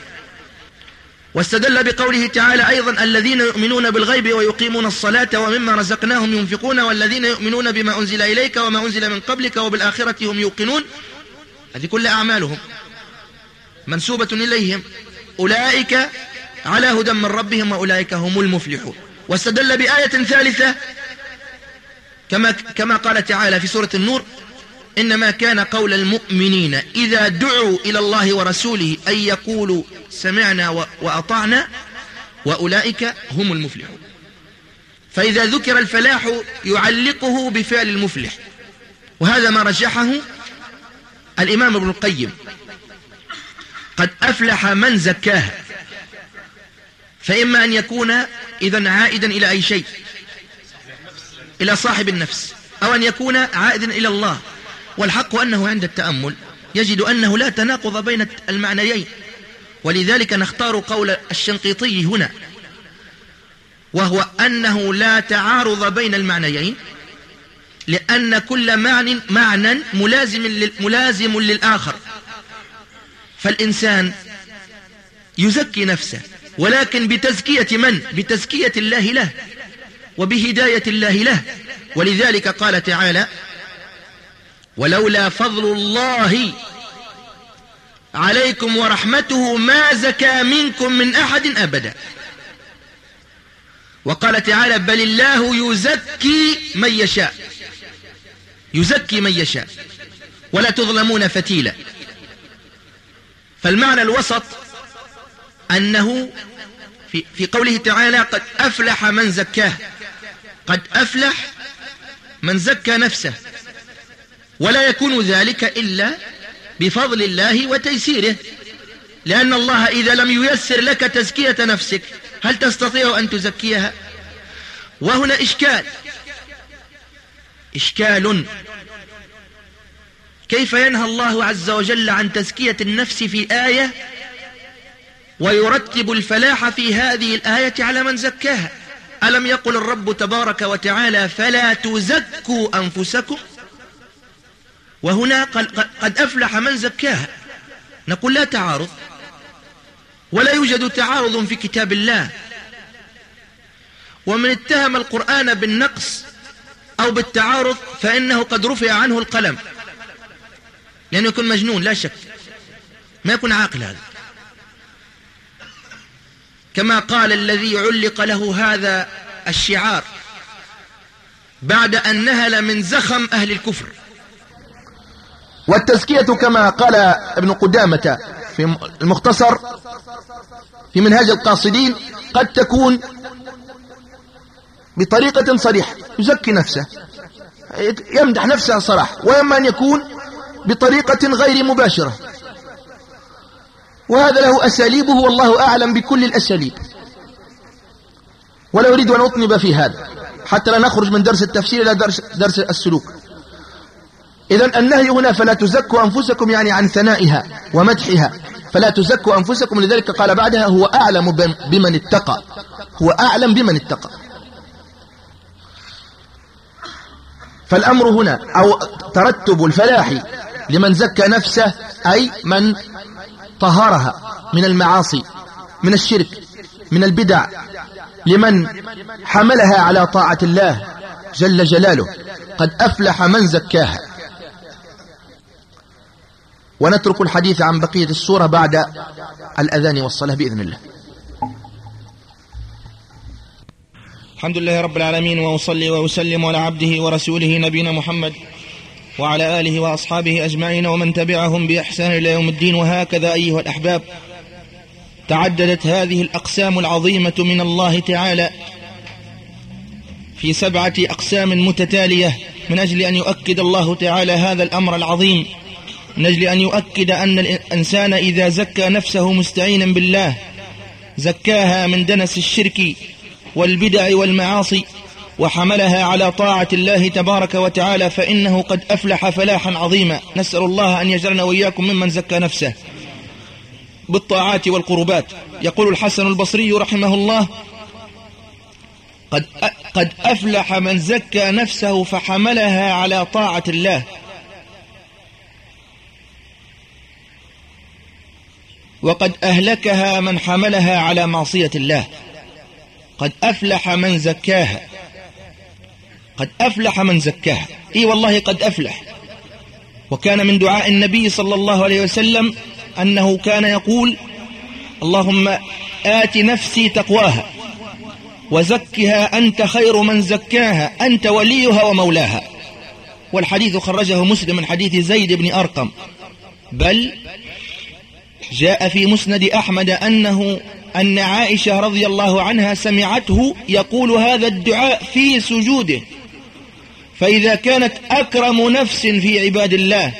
واستدل بقوله تعالى أيضا الذين يؤمنون بالغيب ويقيمون الصلاة ومما رزقناهم ينفقون والذين يؤمنون بما أنزل إليك وما أنزل من قبلك وبالآخرة هم يوقنون. هذه كل أعمالهم. منسوبة إليهم. أولئك على هدى من ربهم وأولئك هم المفلحون. واستدل بآية ثالثة كما, كما قال تعالى في سورة النور إنما كان قول المؤمنين إذا دعوا إلى الله ورسوله أن يقولوا سمعنا وأطعنا وأولئك هم المفلحون. فإذا ذكر الفلاح يعلقه بفعل المفلح. وهذا ما رجحه الإمام ابن القيم. قد أفلح من زكاها. فإما أن يكون إذا عائدا إلى أي شيء. إلى صاحب النفس. أو أن يكون عائدا إلى الله. والحق أنه عند التأمل. يجد أنه لا تناقض بين المعنيين. ولذلك نختار قول الشنقيطي هنا. وهو أنه لا تعارض بين المعنيين. لأن كل معنى معنى ملازم ملازم للآخر. فالإنسان يزكي نفسه ولكن بتزكية من؟ بتزكية الله له وبهداية الله له. ولذلك قال تعالى ولولا فضل الله عليكم ورحمته ما زكى منكم من أحد أبدا. وقال تعالى بل الله يزكي من يشاء يزكي من يشاء. ولا تظلمون فتيلا. فالمعنى الوسط أنه في, في قوله تعالى قد أفلح من زكاه. قد أفلح من زكى نفسه. ولا يكون ذلك إلا بفضل الله وتيسيره. لأن الله إذا لم ييسر لك تزكية نفسك هل تستطيع أن تزكيها؟ وهنا إشكال. إشكال. كيف ينهى الله عز وجل عن تزكية النفس في آية ويرتب الفلاح في هذه الآية على من زكاها؟ ألم يقل الرب تبارك وتعالى فلا تزكوا أنفسكم؟ وهنا قد أفلح من زكاها. نقول لا تعارض. ولا يوجد تعارض في كتاب الله. ومن اتهم القرآن بالنقص أو بالتعارض فإنه قد رفع عنه القلم. لأنه يكون مجنون لا شك. ما يكون عاقل هذا. كما قال الذي علق له هذا الشعار بعد أن نهل من زخم أهل الكفر. والتزكية كما قال ابن قدامة في المختصر في منهاج القاصدين قد تكون بطريقة صريحة يزكي نفسه يمدح نفسه صراحة وإما أن يكون بطريقة غير مباشرة. وهذا له أساليبه والله أعلم بكل الأساليب. ولا أريد أن أطنب في هذا حتى لا نخرج من درس التفسير إلى درس, درس السلوك. إذا النهي هنا فلا تزكوا أنفسكم يعني عن ثنائها ومدحها. فلا تزكوا أنفسكم لذلك قال بعدها هو أعلم بمن اتقى. هو أعلم بمن اتقى. فالأمر هنا أو ترتب الفلاح لمن زكى نفسه أي من طهرها من المعاصي من الشرك من البدع لمن حملها على طاعة الله جل جلاله. قد أفلح من زكاها. ونترك الحديث عن بقية السورة بعد الأذان والصلاة بإذن الله. الحمد لله رب العالمين وأصلي وأسلم على عبده ورسوله نبينا محمد وعلى آله وأصحابه أجمعين ومن تبعهم بإحسان إلى يوم الدين. وهكذا أيها الأحباب تعددت هذه الأقسام العظيمة من الله تعالى في سبعة أقسام متتالية من أجل أن يؤكد الله تعالى هذا الأمر العظيم من أجل أن يؤكد أن الإنسان إذا زكى نفسه مستعينا بالله زكاها من دنس الشرك والبدع والمعاصي وحملها على طاعة الله تبارك وتعالى فإنه قد أفلح فلاحا عظيما. نسأل الله أن يجعلنا وإياكم ممن زكى نفسه بالطاعات والقربات. يقول الحسن البصري رحمه الله قد قد أفلح من زكى نفسه فحملها على طاعة الله. وقد أهلكها من حملها على معصية الله. قد أفلح من زكاها. قد أفلح من زكاها. إي والله قد أفلح. وكان من دعاء النبي صلى الله عليه وسلم أنه كان يقول اللهم آت نفسي تقواها وزكها أنت خير من زكاها أنت وليها ومولاها. والحديث خرجه مسلم من حديث زيد بن أرقم. بل جاء في مسند أحمد أنه أن عائشة رضي الله عنها سمعته يقول هذا الدعاء في سجوده. فإذا كانت أكرم نفس في عباد الله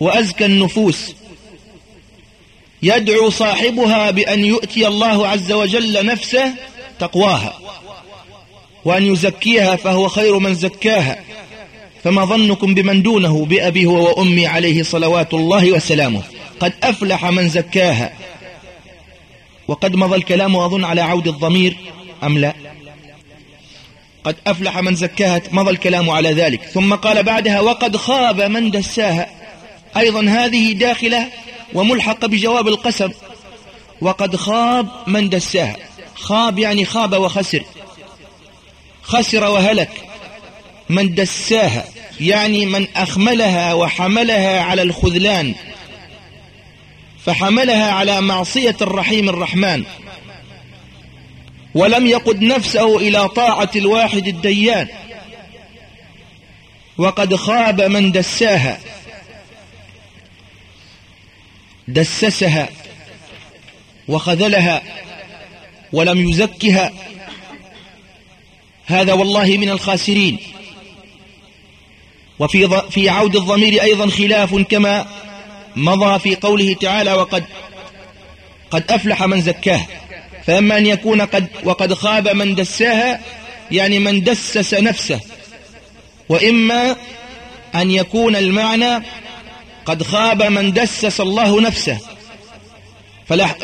وأزكى النفوس يدعو صاحبها بأن يؤتي الله عز وجل نفسه تقواها وأن يزكيها فهو خير من زكاها فما ظنكم بمن دونه بأبي هو وأمي عليه صلوات الله وسلامه قد أفلح من زكاها وقد مضى الكلام أظن على عود الضمير أم لا قد أفلح من زكاها مضى الكلام على ذلك. ثم قال بعدها وقد خاب من دساها. أيضا هذه داخلة وملحقة بجواب القسم. وقد خاب من دساها. خاب يعني خاب وخسر. خسر وهلك. من دساها يعني من أخملها وحملها على الخذلان. فحملها على معصية الرحيم الرحمن. ولم يقد نفسه إلى طاعة الواحد الديان. وقد خاب من دساها. دسسها. وخذلها. ولم يزكها. هذا والله من الخاسرين. وفي في عود الضمير أيضا خلاف كما مضى في قوله تعالى وقد قد أفلح من زكاه. فأما أن يكون قد وقد خاب من دساها يعني من دسس نفسه. وإما أن يكون المعنى قد خاب من دسس الله نفسه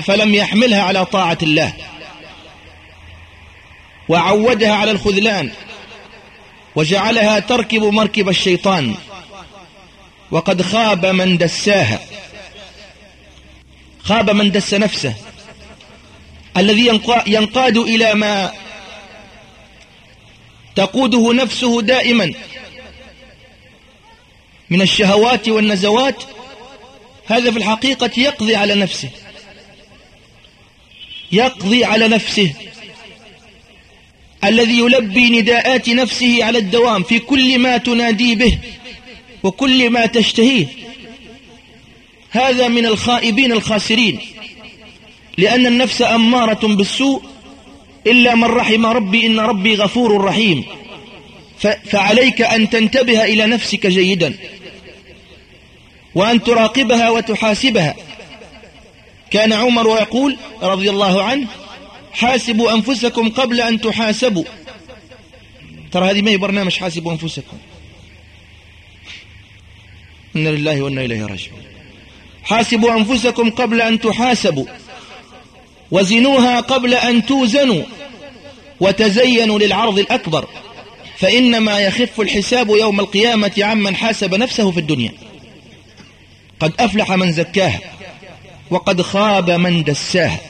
فلم يحملها على طاعة الله. وعودها على الخذلان وجعلها تركب مركب الشيطان. وقد خاب من دساها. خاب من دس نفسه. الذي ينقاد إلى ما تقوده نفسه دائما من الشهوات والنزوات هذا في الحقيقة يقضي على نفسه. يقضي على نفسه. الذي يلبي نداءات نفسه على الدوام في كل ما تنادي به وكل ما تشتهيه. هذا من الخائبين الخاسرين. لأن النفس أمارة بالسوء إلا من رحم ربي إن ربي غفور رحيم. فعليك أن تنتبه إلى نفسك جيدا وأن تراقبها وتحاسبها. كان عمر يقول رضي الله عنه حاسبوا أنفسكم قبل أن تحاسبوا. ترى هذه ما هي برنامج حاسبوا أنفسكم. إن لله وإنا إليه راجعون. حاسبوا أنفسكم قبل أن تحاسبوا. وزنوها قبل أن توزنوا وتزينوا للعرض الأكبر فإنما يخف الحساب يوم القيامة عمن حاسب نفسه في الدنيا. قد أفلح من زكاها وقد خاب من دساها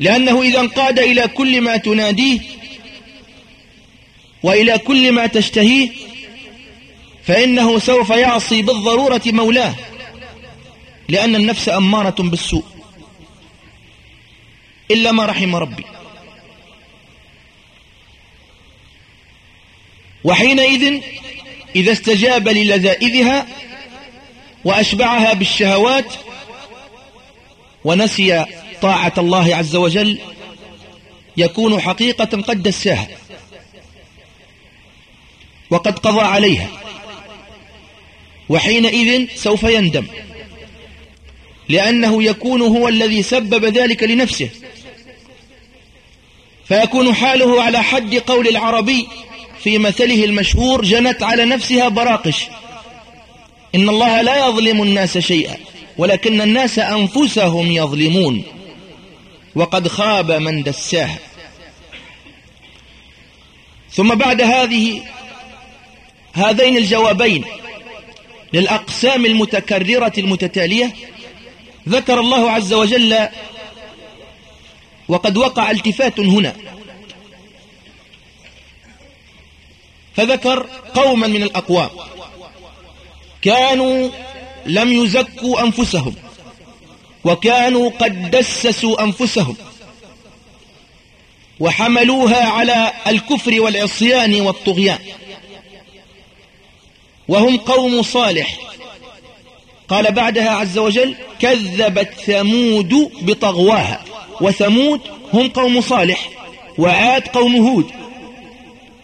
لأنه إذا انقاد إلى كل ما تناديه وإلى كل ما تشتهيه فإنه سوف يعصي بالضرورة مولاه لأن النفس أمارة بالسوء. إلا ما رحم ربي. وحينئذ إذا استجاب للذائذها وأشبعها بالشهوات ونسي طاعة الله عز وجل يكون حقيقة قد دساها وقد قضى عليها. وحينئذ سوف يندم لأنه يكون هو الذي سبب ذلك لنفسه. فيكون حاله على حد قول العربي في مثله المشهور جنت على نفسها براقش. إن الله لا يظلم الناس شيئا ولكن الناس أنفسهم يظلمون. وقد خاب من دساها. ثم بعد هذه هذين الجوابين للأقسام المتكررة المتتالية ذكر الله عز وجل وقد وقع التفات هنا. فذكر قوما من الأقوام كانوا لم يزكوا أنفسهم وكانوا قد دسسوا أنفسهم وحملوها على الكفر والعصيان والطغيان. وهم قوم صالح. قال بعدها عز وجل كذبت ثمود بطغواها. وثمود هم قوم صالح وعاد قوم هود.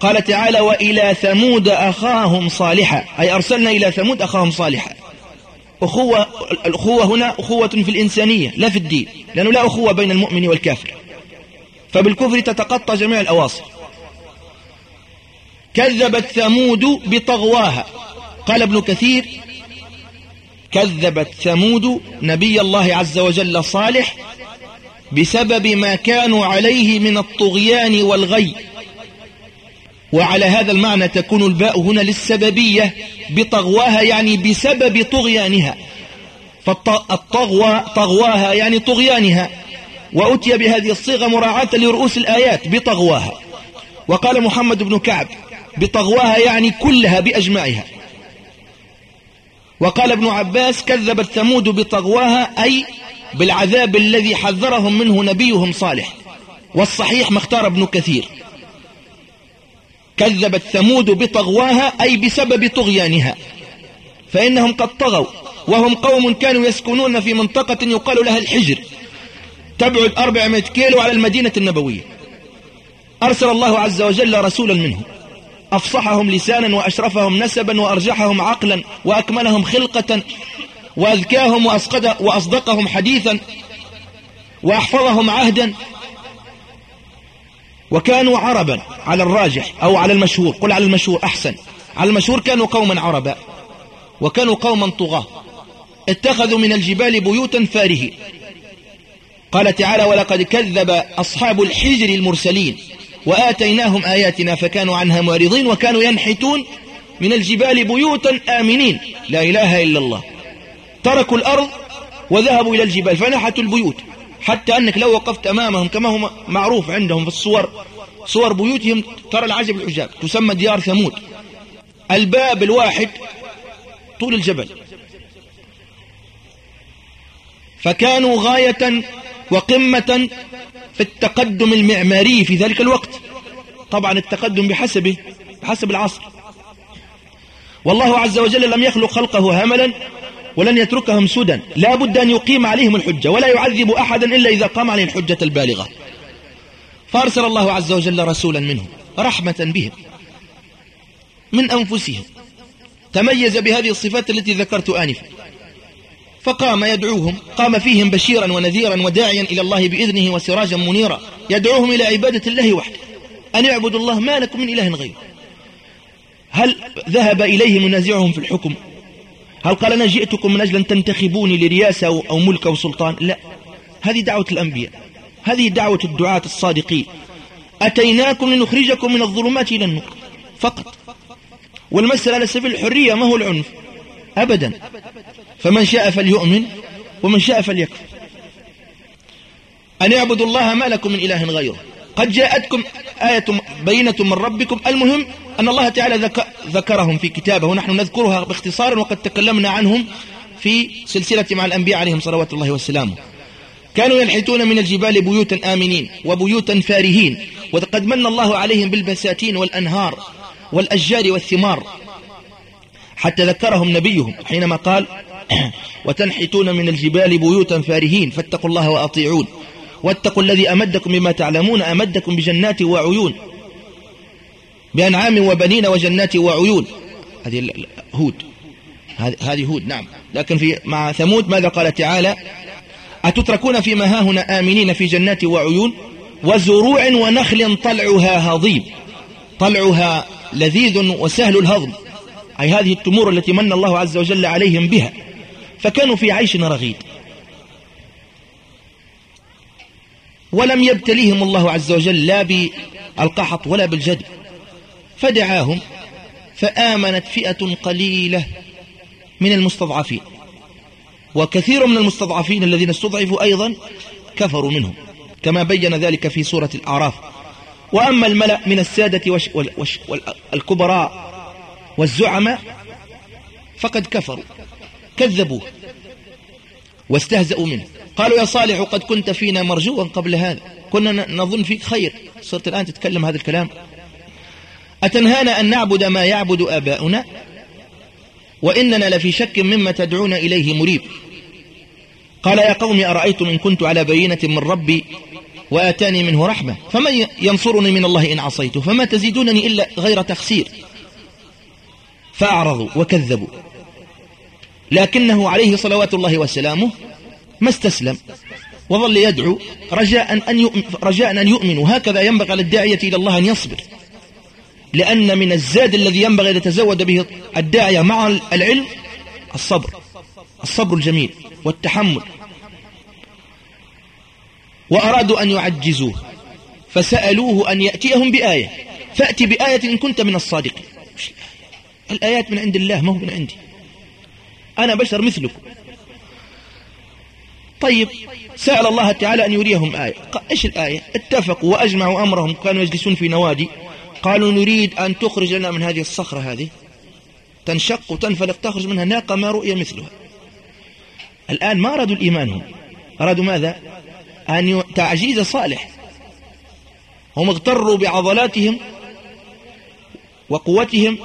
قال تعالى وإلى ثمود أخاهم صالحا. أي أرسلنا إلى ثمود أخاهم صالحا. أخوة الأخوة هنا أخوة في الإنسانية لا في الدين لأنه لا أخوة بين المؤمن والكافر. فبالكفر تتقطع جميع الأواصر. كذبت ثمود بطغواها. قال ابن كثير كذبت ثمود نبي الله عز وجل صالح بسبب ما كانوا عليه من الطغيان والغي. وعلى هذا المعنى تكون الباء هنا للسببية بطغواها يعني بسبب طغيانها. فالطغوى طغواها يعني طغيانها. وأتي بهذه الصيغة مراعاة لرؤوس الآيات بطغواها. وقال محمد بن كعب بطغواها يعني كلها بأجمعها. وقال ابن عباس كذبت ثمود بطغواها أي بالعذاب الذي حذرهم منه نبيهم صالح. والصحيح ما اختار ابن كثير. كذبت ثمود بطغواها أي بسبب طغيانها. فإنهم قد طغوا وهم قوم كانوا يسكنون في منطقة يقال لها الحجر. تبعد 400 كيلو على المدينة النبوية. أرسل الله عز وجل رسولا منهم أفصحهم لسانا وأشرفهم نسبا وأرجحهم عقلا وأكملهم خلقة. وأذكاهم وأصدقهم حديثا وأحفظهم عهدا وكانوا عربا على الراجح أو على المشهور. قل على المشهور أحسن. على المشهور كانوا قوما عربا وكانوا قوما طغاة. اتخذوا من الجبال بيوتا فاره قال تعالى ولقد كذب أصحاب الحجر المرسلين وآتيناهم آياتنا فكانوا عنها معرضين وكانوا ينحتون من الجبال بيوتا آمنين. لا إله إلا الله. تركوا الأرض وذهبوا إلى الجبال فنحتوا البيوت. حتى أنك لو وقفت أمامهم كما هو معروف عندهم في الصور صور بيوتهم ترى العجب العجاب تسمى ديار ثمود. الباب الواحد طول الجبل. فكانوا غاية وقمة في التقدم المعماري في ذلك الوقت. طبعا التقدم بحسبه بحسب العصر. والله عز وجل لم يخلق خلقه هملا ولن يتركهم سدى. لا بد أن يقيم عليهم الحجة ولا يعذب أحدا إلا إذا قام عليه الحجة البالغة. فأرسل الله عز وجل رسولا منهم رحمة بهم من أنفسهم. تميز بهذه الصفات التي ذكرت آنفا. فقام يدعوهم قام فيهم بشيرا ونذيرا وداعيا إلى الله بإذنه وسراجا منيرا. يدعوهم إلى عبادة الله وحده. أن يعبدوا الله ما لكم من إله غيره. هل ذهب إليه منازعهم في الحكم؟ هل قال أنا جئتكم من أجل أن تنتخبوني لرياسة أو ملك أو سلطان؟ لا. هذه دعوة الأنبياء. هذه دعوة الدعاة الصادقين. أتيناكم لنخرجكم من الظلمات إلى النور. فقط. والمسألة على سبيل الحرية ما هو العنف؟ أبدا. فمن شاء فليؤمن ومن شاء فليكفر. أن يعبدوا الله ما لكم من إله غيره. قد جاءتكم آية بينة من ربكم. المهم أن الله تعالى ذكرهم في كتابه ونحن نذكرها باختصار وقد تكلمنا عنهم في سلسلة مع الأنبياء عليهم صلوات الله والسلام كانوا ينحتون من الجبال بيوتا آمنين وبيوتا فارهين وقد من الله عليهم بالبساتين والأنهار والأشجار والثمار حتى ذكرهم نبيهم حينما قال وتنحتون من الجبال بيوتا فارهين فاتقوا الله وأطيعون. واتقوا الذي أمدكم بما تعلمون أمدكم بجنات وعيون بأنعام وبنين وجنات وعيون. هذه هود. هذه هود نعم. لكن في مع ثمود ماذا قال تعالى؟ أتتركون فيما هاهنا آمنين في جنات وعيون وزروع ونخل طلعها هضيم. طلعها لذيذ وسهل الهضم. أي هذه التمور التي من الله عز وجل عليهم بها. فكانوا في عيش رغيد. ولم يبتليهم الله عز وجل لا بالقحط ولا بالجد. فدعاهم فآمنت فئة قليلة من المستضعفين. وكثير من المستضعفين الذين استضعفوا أيضا كفروا منهم كما بين ذلك في سورة الأعراف. وأما الملأ من السادة والكبراء والزعماء فقد كفروا كذبوه واستهزأوا منه. قالوا يا صالح قد كنت فينا مرجوا قبل هذا. كنا نظن فيك خير. صرت الآن تتكلم هذا الكلام. أتنهانا أن نعبد ما يعبد آباؤنا؟ وإننا لفي شك مما تدعون إليه مريب. قال يا قوم أرأيتم إن كنت على بينة من ربي وآتاني منه رحمة. فمن ينصرني من الله إن عصيته؟ فما تزيدونني إلا غير تخسير. فأعرضوا وكذبوا. لكنه عليه صلوات الله وسلامه ما استسلم. وظل يدعو رجاء أن, رجاء أن يؤمنوا. هكذا ينبغي للداعية إلى الله أن يصبر. لأن من الزاد الذي ينبغي أن يتزود به الداعية مع العلم الصبر. الصبر الجميل والتحمل. وأرادوا أن يعجزوه. فسألوه أن يأتيهم بآية. فأتي بآية إن كنت من الصادقين. الآيات من عند الله ما هو من عندي. أنا بشر مثلكم. طيب سأل الله تعالى أن يريهم آية. إيش الآية؟ اتفقوا وأجمعوا أمرهم. كانوا يجلسون في نوادي. قالوا نريد أن تخرج لنا من هذه الصخرة هذه. تنشق وتنفلق تخرج منها. ناقة ما رؤية مثلها. الآن ما أرادوا الإيمان هم. أرادوا ماذا؟ أن تعجيز صالح. هم اغتروا بعضلاتهم وقوتهم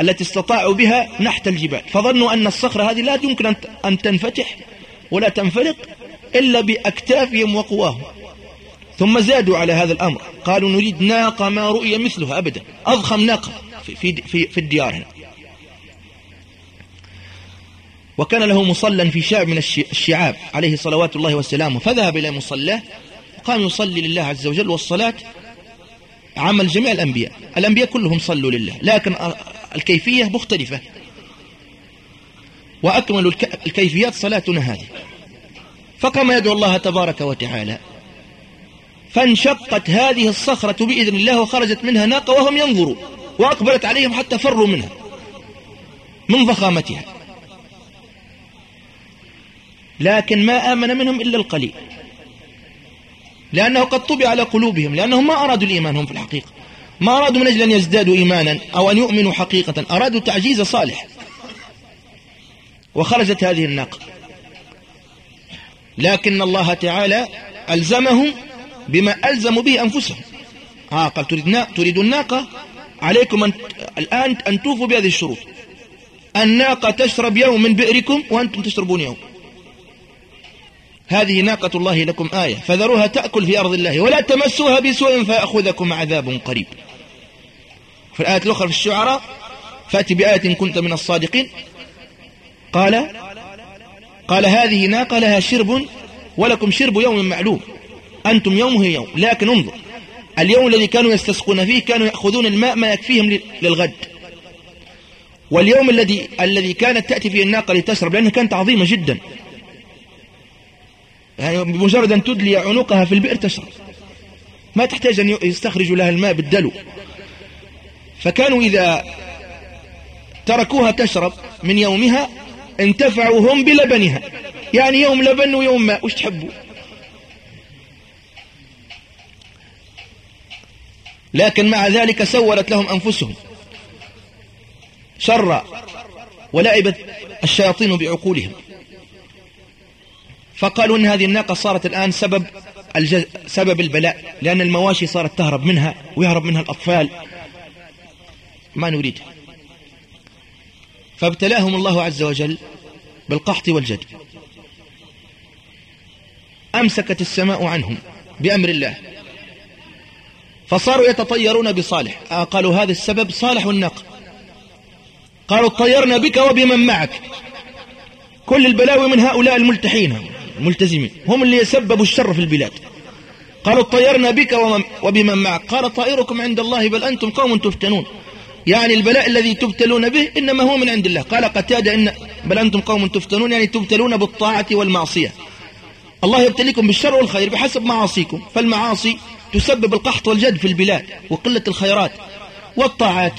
التي استطاعوا بها نحت الجبال. فظنوا أن الصخرة هذه لا يمكن أن تنفتح. ولا تنفلق إلا بأكتافهم وقواهم. ثم زادوا على هذا الأمر. قالوا نريد ناقة ما رؤي مثلها أبدا. أضخم ناقة في, في, في, في الديار هنا. وكان له مصلى في شعب من الشعاب عليه صلوات الله وسلامه. فذهب إلى مصلاه وقام يصلي لله عز وجل والصلاة عمل جميع الأنبياء. الأنبياء كلهم صلوا لله. لكن الكيفية مختلفة. وأكمل الكيفيات صلاتنا هذه. فقام يدعو الله تبارك وتعالى. فانشقت هذه الصخرة بإذن الله وخرجت منها ناقة وهم ينظروا وأقبلت عليهم حتى فروا منها. من ضخامتها. لكن ما آمن منهم إلا القليل. لأنه قد طبع على قلوبهم. لأنهم ما أرادوا الإيمان هم في الحقيقة. ما أرادوا من أجل أن يزدادوا إيمانا أو أن يؤمنوا حقيقة. أرادوا تعجيز صالح. وخرجت هذه الناقة. لكن الله تعالى ألزمهم بما ألزموا به أنفسهم. ها قال تريد, الناقة؟ عليكم أن الآن أن توفوا بهذه الشروط. الناقة تشرب يوم من بئركم وأنتم تشربون يوم. هذه ناقة الله لكم آية. فذروها تأكل في أرض الله ولا تمسوها بسوء فأخذكم عذاب قريب. في الآية الأخرى في الشعراء فأتي بآية كنت من الصادقين. قال قال هذه ناقة لها شرب ولكم شرب يوم معلوم. أنتم يومه يوم لكن انظر اليوم الذي كانوا يستسقون فيه كانوا يأخذون الماء ما يكفيهم للغد. واليوم الذي الذي كانت تأتي فيه الناقة لتشرب لأنها كانت عظيمة جدا. يعني بمجرد أن تدلي عنقها في البئر تشرب. ما تحتاج أن يستخرجوا لها الماء بالدلو. فكانوا إذا تركوها تشرب من يومها انتفعوا هم بلبنها. يعني يوم لبن ويوم ماء. وش تحبوا؟ لكن مع ذلك سولت لهم أنفسهم. شر ولعبت الشياطين بعقولهم. فقالوا إن هذه الناقة صارت الآن سبب الجز... سبب البلاء. لأن المواشي صارت تهرب منها ويهرب منها الأطفال. ما نريد. فابتلاهم الله عز وجل بالقحط والجد. أمسكت السماء عنهم بأمر الله. فصاروا يتطيرون بصالح. آه قالوا هذا السبب صالح الناقة قالوا اطيرنا بك وبمن معك. كل البلاوي من هؤلاء الملتحين الملتزمين. هم اللي يسببوا الشر في البلاد. قالوا اطيرنا بك وبمن معك. قال طائركم عند الله بل أنتم قوم تفتنون. يعني البلاء الذي تبتلون به إنما هو من عند الله. قال قتادة إن بل أنتم قوم تفتنون يعني تبتلون بالطاعة والمعصية. الله يبتليكم بالشر والخير بحسب معاصيكم. فالمعاصي تسبب القحط والجد في البلاد وقلة الخيرات والطاعات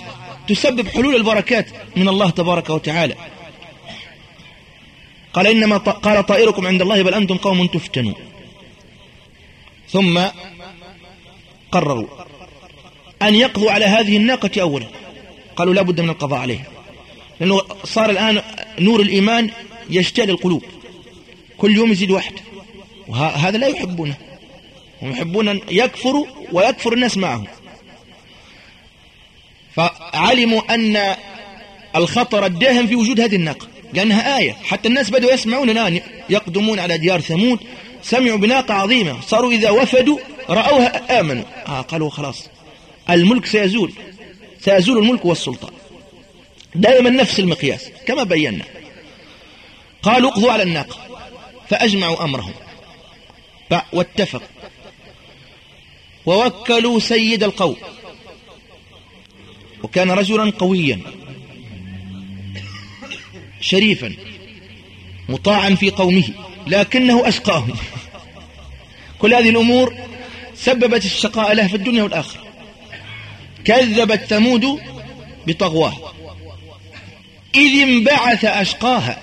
تسبب حلول البركات من الله تبارك وتعالى. قال إنما قال طائركم عند الله بل أنتم قوم تفتنون. ثم قرروا أن يقضوا على هذه الناقة أولا. قالوا لا بد من القضاء عليها لأنه صار الآن نور الإيمان يشتعل القلوب. كل يوم يزيد واحد. وهذا لا يحبونه. هم يحبون أن يكفروا ويكفر الناس معهم. فعلموا أن الخطر الداهم في وجود هذه الناقة. لأنها آية. حتى الناس بدأوا يسمعون الآن. يقدمون على ديار ثمود. سمعوا بناقة عظيمة. صاروا إذا وفدوا رأوها آمنوا. آه قالوا خلاص. الملك سيزول. سيزول الملك والسلطان. دائما نفس المقياس كما بينا. قالوا اقضوا على الناقة فأجمعوا أمرهم. واتفقوا ووكلوا سيد القوم. وكان رجلا قويا. شريفا. مطاعا في قومه لكنه أشقاهم. (laughs) كل هذه الأمور سببت الشقاء له في الدنيا والآخرة. كذبت ثمود بطغواه. إذ انبعث أشقاها.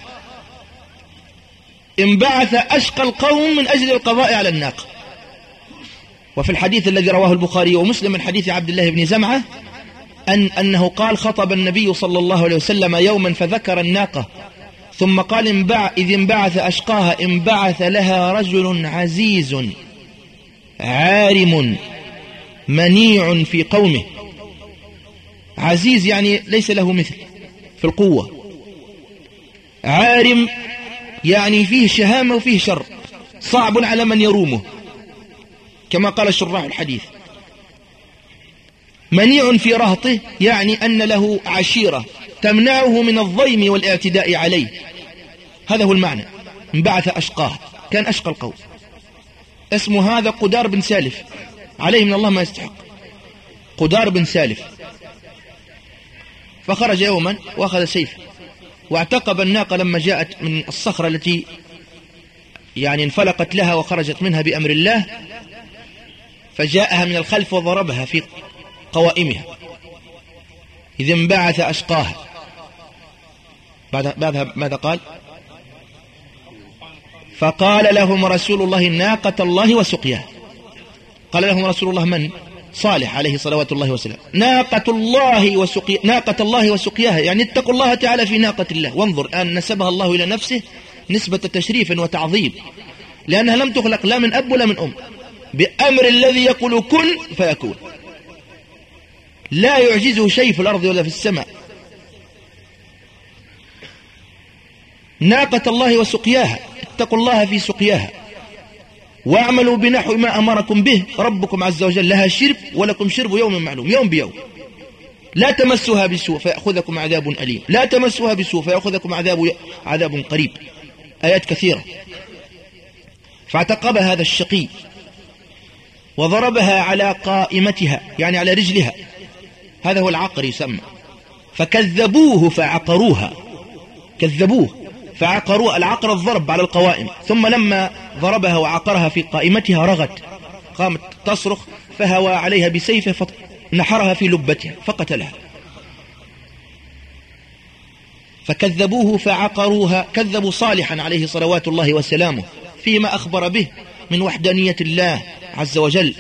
انبعث أشقى القوم من أجل القضاء على الناقة. وفي الحديث الذي رواه البخاري ومسلم من حديث عبد الله بن زمعة أن أنه قال خطب النبي صلى الله عليه وسلم يوما فذكر الناقة. ثم قال انبع إذ انبعث أشقاها انبعث لها رجل عزيز عارم منيع في قومه. عزيز يعني ليس له مثل في القوة. عارم يعني فيه شهامة وفيه شر صعب على من يرومه. كما قال شراح الحديث منيع في رهطه يعني أن له عشيرة تمنعه من الضيم والاعتداء عليه. هذا هو المعنى. انبعث أشقاه كان أشقى القوم. اسمه هذا قدار بن سالف عليه من الله ما يستحق. قدار بن سالف. فخرج يوما وأخذ سيفه واعتقب الناقة لما جاءت من الصخرة التي يعني انفلقت لها وخرجت منها بأمر الله فجاءها من الخلف وضربها في قوائمها. إذ انبعث أشقاها. بعد ماذا قال؟ فقال لهم رسول الله ناقة الله وسقياها. قال لهم رسول الله من؟ صالح عليه صلوات الله وسلم ناقة الله وسقي ناقة الله وسقياها. يعني اتقوا الله تعالى في ناقة الله. وانظر أن نسبها الله إلى نفسه نسبة تشريف وتعظيم. لأنها لم تخلق لا من أب ولا من أم. بأمر الذي يقول كن فيكون. لا يعجزه شيء في الأرض ولا في السماء. ناقة الله وسقياها. اتقوا الله في سقياها. واعملوا بنحو ما أمركم به. ربكم عز وجل لها شرب ولكم شرب يوم معلوم يوم بيوم. لا تمسها بسوء فيأخذكم عذاب أليم. لا تمسها بسوء فيأخذكم عذاب, عذاب قريب. آيات كثيرة. فاعتقبها هذا الشقي وضربها على قائمتها يعني على رجلها. هذا هو العقر يسمى. فكذبوه فعقروها. كذبوه. فعقروا العقر الضرب على القوائم ثم لما ضربها وعقرها في قائمتها رغت قامت تصرخ فهوى عليها بسيفه فنحرها في لبتها فقتلها. فكذبوه فعقروها كذبوا صالحا عليه صلوات الله وسلامه فيما أخبر به من وحدانية الله عز وجل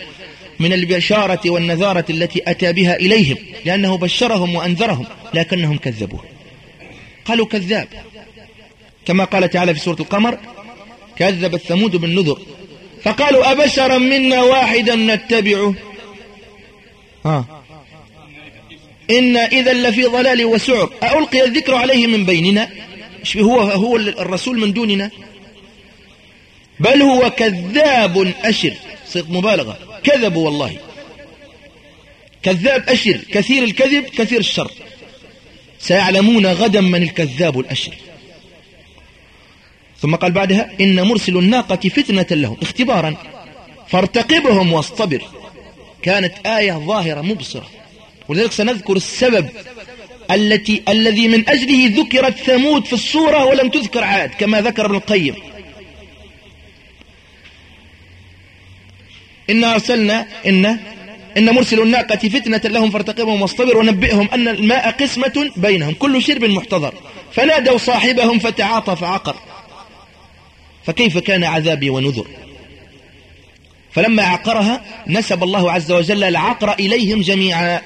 من البشارة والنذارة التي أتى بها إليهم لأنه بشرهم وأنذرهم لكنهم كذبوه. قالوا كذاب. كما قال تعالى في سورة القمر كذب الثمود بالنذر. فقالوا أبشرا منا واحدا نتبعه. ها. إن إذا لفي ضلال وسعر. ألقي الذكر عليه من بيننا؟ هو هو الرسول من دوننا؟ بل هو كذاب أشر. صيغ مبالغة. كذب والله. كذاب أشر. كثير الكذب كثير الشر. سيعلمون غدا من الكذاب الأشر. ثم قال بعدها إن مرسل الناقة فتنة لهم اختبارا فارتقبهم واصطبر. كانت آية ظاهرة مبصرة. ولذلك سنذكر السبب التي الذي من أجله ذكرت ثمود في الصورة ولم تذكر عاد كما ذكر ابن القيم. إن أرسلنا إن إن مرسل الناقة فتنة لهم فارتقبهم واصطبر ونبئهم أن الماء قسمة بينهم كل شرب محتضر. فنادوا صاحبهم فتعاطى فعقر فكيف كان عذابي ونذر؟ فلما عقرها نسب الله عز وجل العقر إليهم جميعا.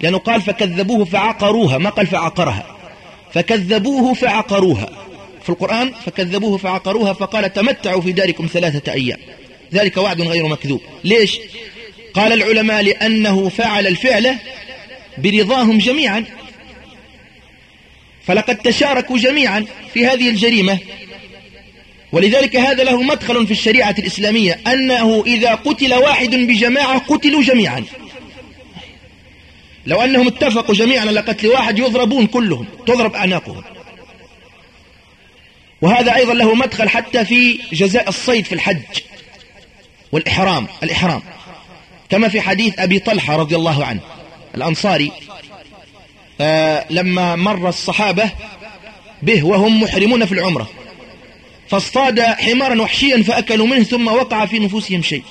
لأنه قال فكذبوه فعقروها ما قال فعقرها. فكذبوه فعقروها. في القرآن فكذبوه فعقروها فقال تمتعوا في داركم ثلاثة أيام. ذلك وعد غير مكذوب. ليش؟ قال العلماء لأنه فعل الفعل برضاهم جميعا. فلقد تشاركوا جميعا في هذه الجريمة. ولذلك هذا له مدخل في الشريعة الإسلامية أنه إذا قتل واحد بجماعة قتلوا جميعا. لو أنهم اتفقوا جميعا على قتل واحد يضربون كلهم تضرب أعناقهم. وهذا أيضا له مدخل حتى في جزاء الصيد في الحج والإحرام الإحرام. كما في حديث أبي طلحة رضي الله عنه الأنصاري آه، لما مر الصحابة به وهم محرمون في العمرة. فاصطاد حمارا وحشيا فأكلوا منه ثم وقع في نفوسهم شيء.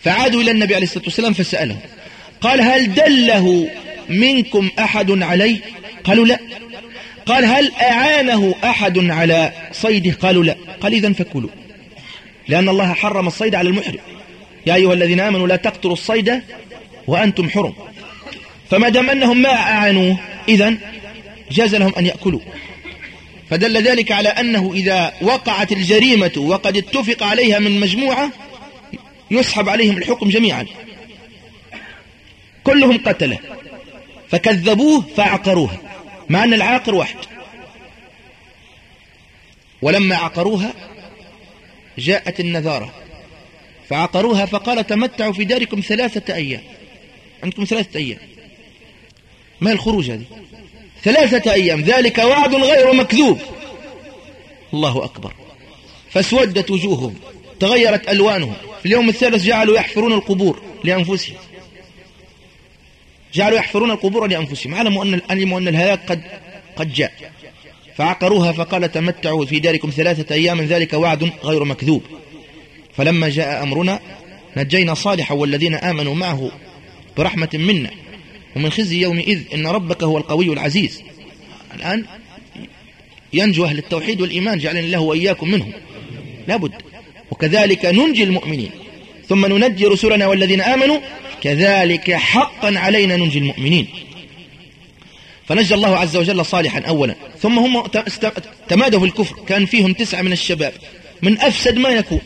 فعادوا إلى النبي عليه الصلاة والسلام فسألهم قال هل دله منكم أحد عليه قالوا لا. قال هل أعانه أحد على صيده قالوا لا. قال إذن فكلوا. لأن الله حرم الصيد على المحرم. يا أيها الذين آمنوا لا تقتلوا الصيد وأنتم حرم. فما دام أنهم ما أعانوه إذن جاز لهم أن يأكلوا. فدل ذلك على أنه إذا وقعت الجريمة وقد اتفق عليها من مجموعة يسحب عليهم الحكم جميعا. كلهم قتلة. فكذبوه فعقروها. مع أن العاقر واحد. ولما عقروها جاءت النذارة. فعقروها فقال تمتعوا في داركم ثلاثة أيام. عندكم ثلاثة أيام. ما الخروج هذه؟ ثلاثة أيام ذلك وعد غير مكذوب. الله أكبر. فاسودت وجوههم تغيرت ألوانهم. في اليوم الثالث جعلوا يحفرون القبور لأنفسهم. جعلوا يحفرون القبور لأنفسهم. علموا أن, علموا أن الهلاك قد, قد جاء. فعقروها فقال تمتعوا في داركم ثلاثة أيام ذلك وعد غير مكذوب. فلما جاء أمرنا نجينا صالحا والذين آمنوا معه برحمة منا. ومن خزي يومئذ إن ربك هو القوي العزيز. الآن ينجو أهل التوحيد والإيمان جعلنا الله وإياكم منهم. لابد. وكذلك ننجي المؤمنين. ثم ننجي رسلنا والذين آمنوا. كذلك حقا علينا ننجي المؤمنين. فنجى الله عز وجل صالحا أولا. ثم هم تمادوا في الكفر. كان فيهم تسعة من الشباب. من أفسد ما يكون.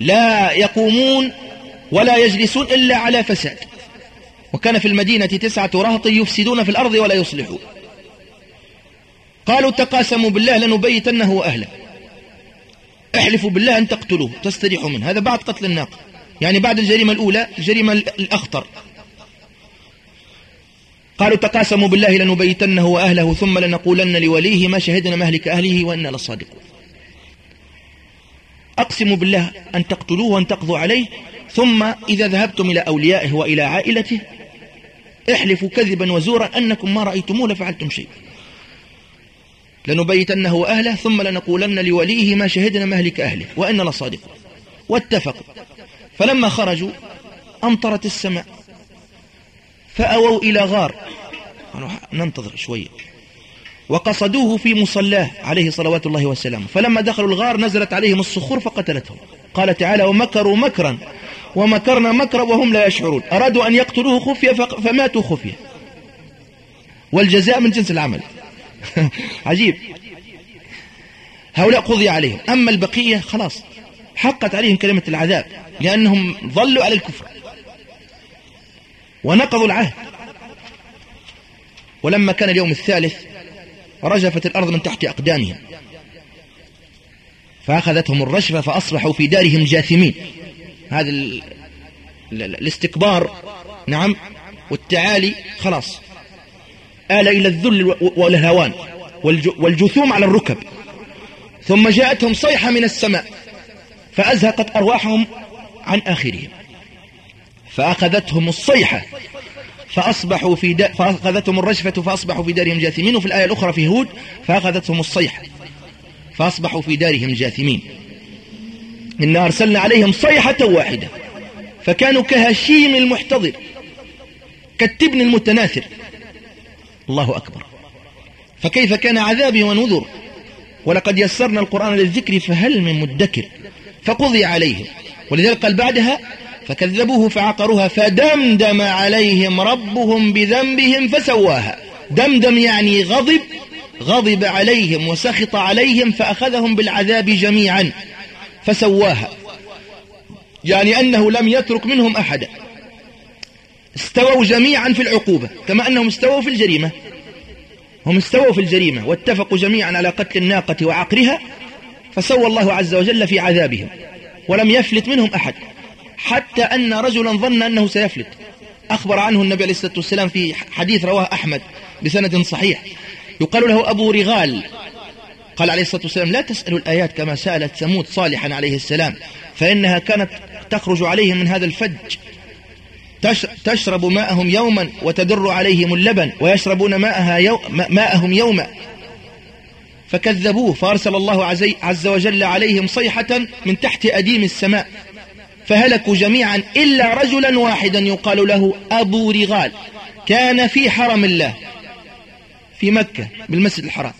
لا يقومون ولا يجلسون إلا على فساد. وكان في المدينة تسعة رهط يفسدون في الأرض ولا يصلحون. قالوا تقاسموا بالله لنبيتنه وأهله. احلفوا بالله أن تقتلوه تستريحوا منه. هذا بعد قتل الناقة. يعني بعد الجريمة الأولى الجريمة الأخطر. قالوا تقاسموا بالله لنبيتنه وأهله ثم لنقولن لوليه ما شهدنا مهلك أهله وإنا لصادقون. أقسموا بالله أن تقتلوه وأن تقضوا عليه ثم إذا ذهبتم إلى أوليائه وإلى عائلته احلفوا كذبا وزورا أنكم ما رأيتموه لفعلتم شيء. لنبيتنه وأهله ثم لنقولن لوليه ما شهدنا مهلك أهله وإن لصادقون. واتفقوا. فلما خرجوا أمطرت السماء فأووا إلى غار. ننتظر شوية. وقصدوه في مصلاه عليه صلوات الله وسلامه. فلما دخلوا الغار نزلت عليهم الصخور فقتلتهم. قال تعالى ومكروا مكرا ومكرنا مكرا وهم لا يشعرون. أرادوا أن يقتلوه خفية فماتوا خفية والجزاء من جنس العمل. (laughs) عجيب. هؤلاء قضي عليهم. أما البقية خلاص حقت عليهم كلمة العذاب لأنهم ظلوا على الكفر. ونقضوا العهد. ولما كان اليوم الثالث رجفت الأرض من تحت أقدامهم. فأخذتهم الرشفة فأصبحوا في دارهم جاثمين. هذا ال... الاستكبار نعم والتعالي خلاص. آل إلى الذل والهوان والجثوم على الركب. ثم جاءتهم صيحة من السماء فأزهقت أرواحهم عن آخرهم. فأخذتهم الصيحة فأصبحوا في دا فأخذتهم الرجفة فأصبحوا في دارهم جاثمين. وفي الآية الأخرى في هود فأخذتهم الصيحة فأصبحوا في دارهم جاثمين. إنا أرسلنا عليهم صيحة واحدة فكانوا كهشيم المحتضر كالتبن المتناثر. الله أكبر. فكيف كان عذابي ونذر؟ ولقد يسرنا القرآن للذكر فهل من مدكر؟ فقضي عليهم. ولذلك قال بعدها فكذبوه فعقروها فدمدم عليهم ربهم بذنبهم فسواها. دمدم يعني غضب غضب عليهم وسخط عليهم فأخذهم بالعذاب جميعا. فسواها. يعني أنه لم يترك منهم أحدا استووا جميعا في العقوبة كما أنهم استووا في الجريمة. هم استووا في الجريمة واتفقوا جميعا على قتل الناقة وعقرها فسوى الله عز وجل في عذابهم ولم يفلت منهم أحد. حتى أن رجلا ظن أنه سيفلت. أخبر عنه النبي عليه الصلاة والسلام في حديث رواه أحمد بسند صحيح. يقال له أبو رغال. قال عليه الصلاة والسلام لا تسألوا الآيات كما سألت ثمود صالحا عليه السلام فإنها كانت تخرج عليهم من هذا الفج. تشرب ماءهم يوما وتدر عليهم اللبن ويشربون ماءها يو ماءهم يوما. فكذبوه فأرسل الله عز وجل عليهم صيحة من تحت أديم السماء فهلكوا جميعا إلا رجلا واحدا يقال له أبو رغال كان في حرم الله في مكة بالمسجد الحرام.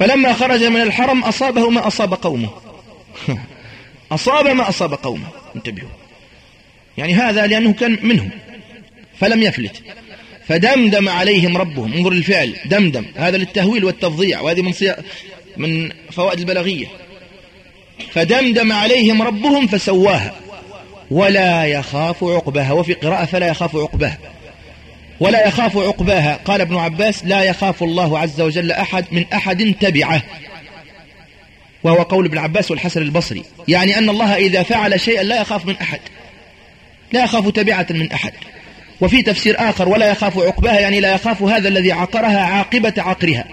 فلما خرج من الحرم أصابه ما أصاب قومه. (laughs) أصاب ما أصاب قومه. انتبهوا. يعني هذا لأنه كان منهم. فلم يفلت. فدمدم عليهم ربهم. انظر الفعل دمدم. هذا للتهويل والتفضيع. وهذه من, من فوائد البلاغية. فدمدم عليهم ربهم فسواها. ولا يخاف عقبها وفي قراءة فلا يخاف عقبها ولا يخاف عقباها. قال ابن عباس لا يخاف الله عز وجل أحد من أحد تبعه. وهو قول ابن عباس والحسن البصري. يعني أن الله إذا فعل شيئا لا يخاف من أحد. لا يخاف تبعة من أحد. وفي تفسير آخر ولا يخاف عقباها يعني لا يخاف هذا الذي عقرها عاقبة عقرها.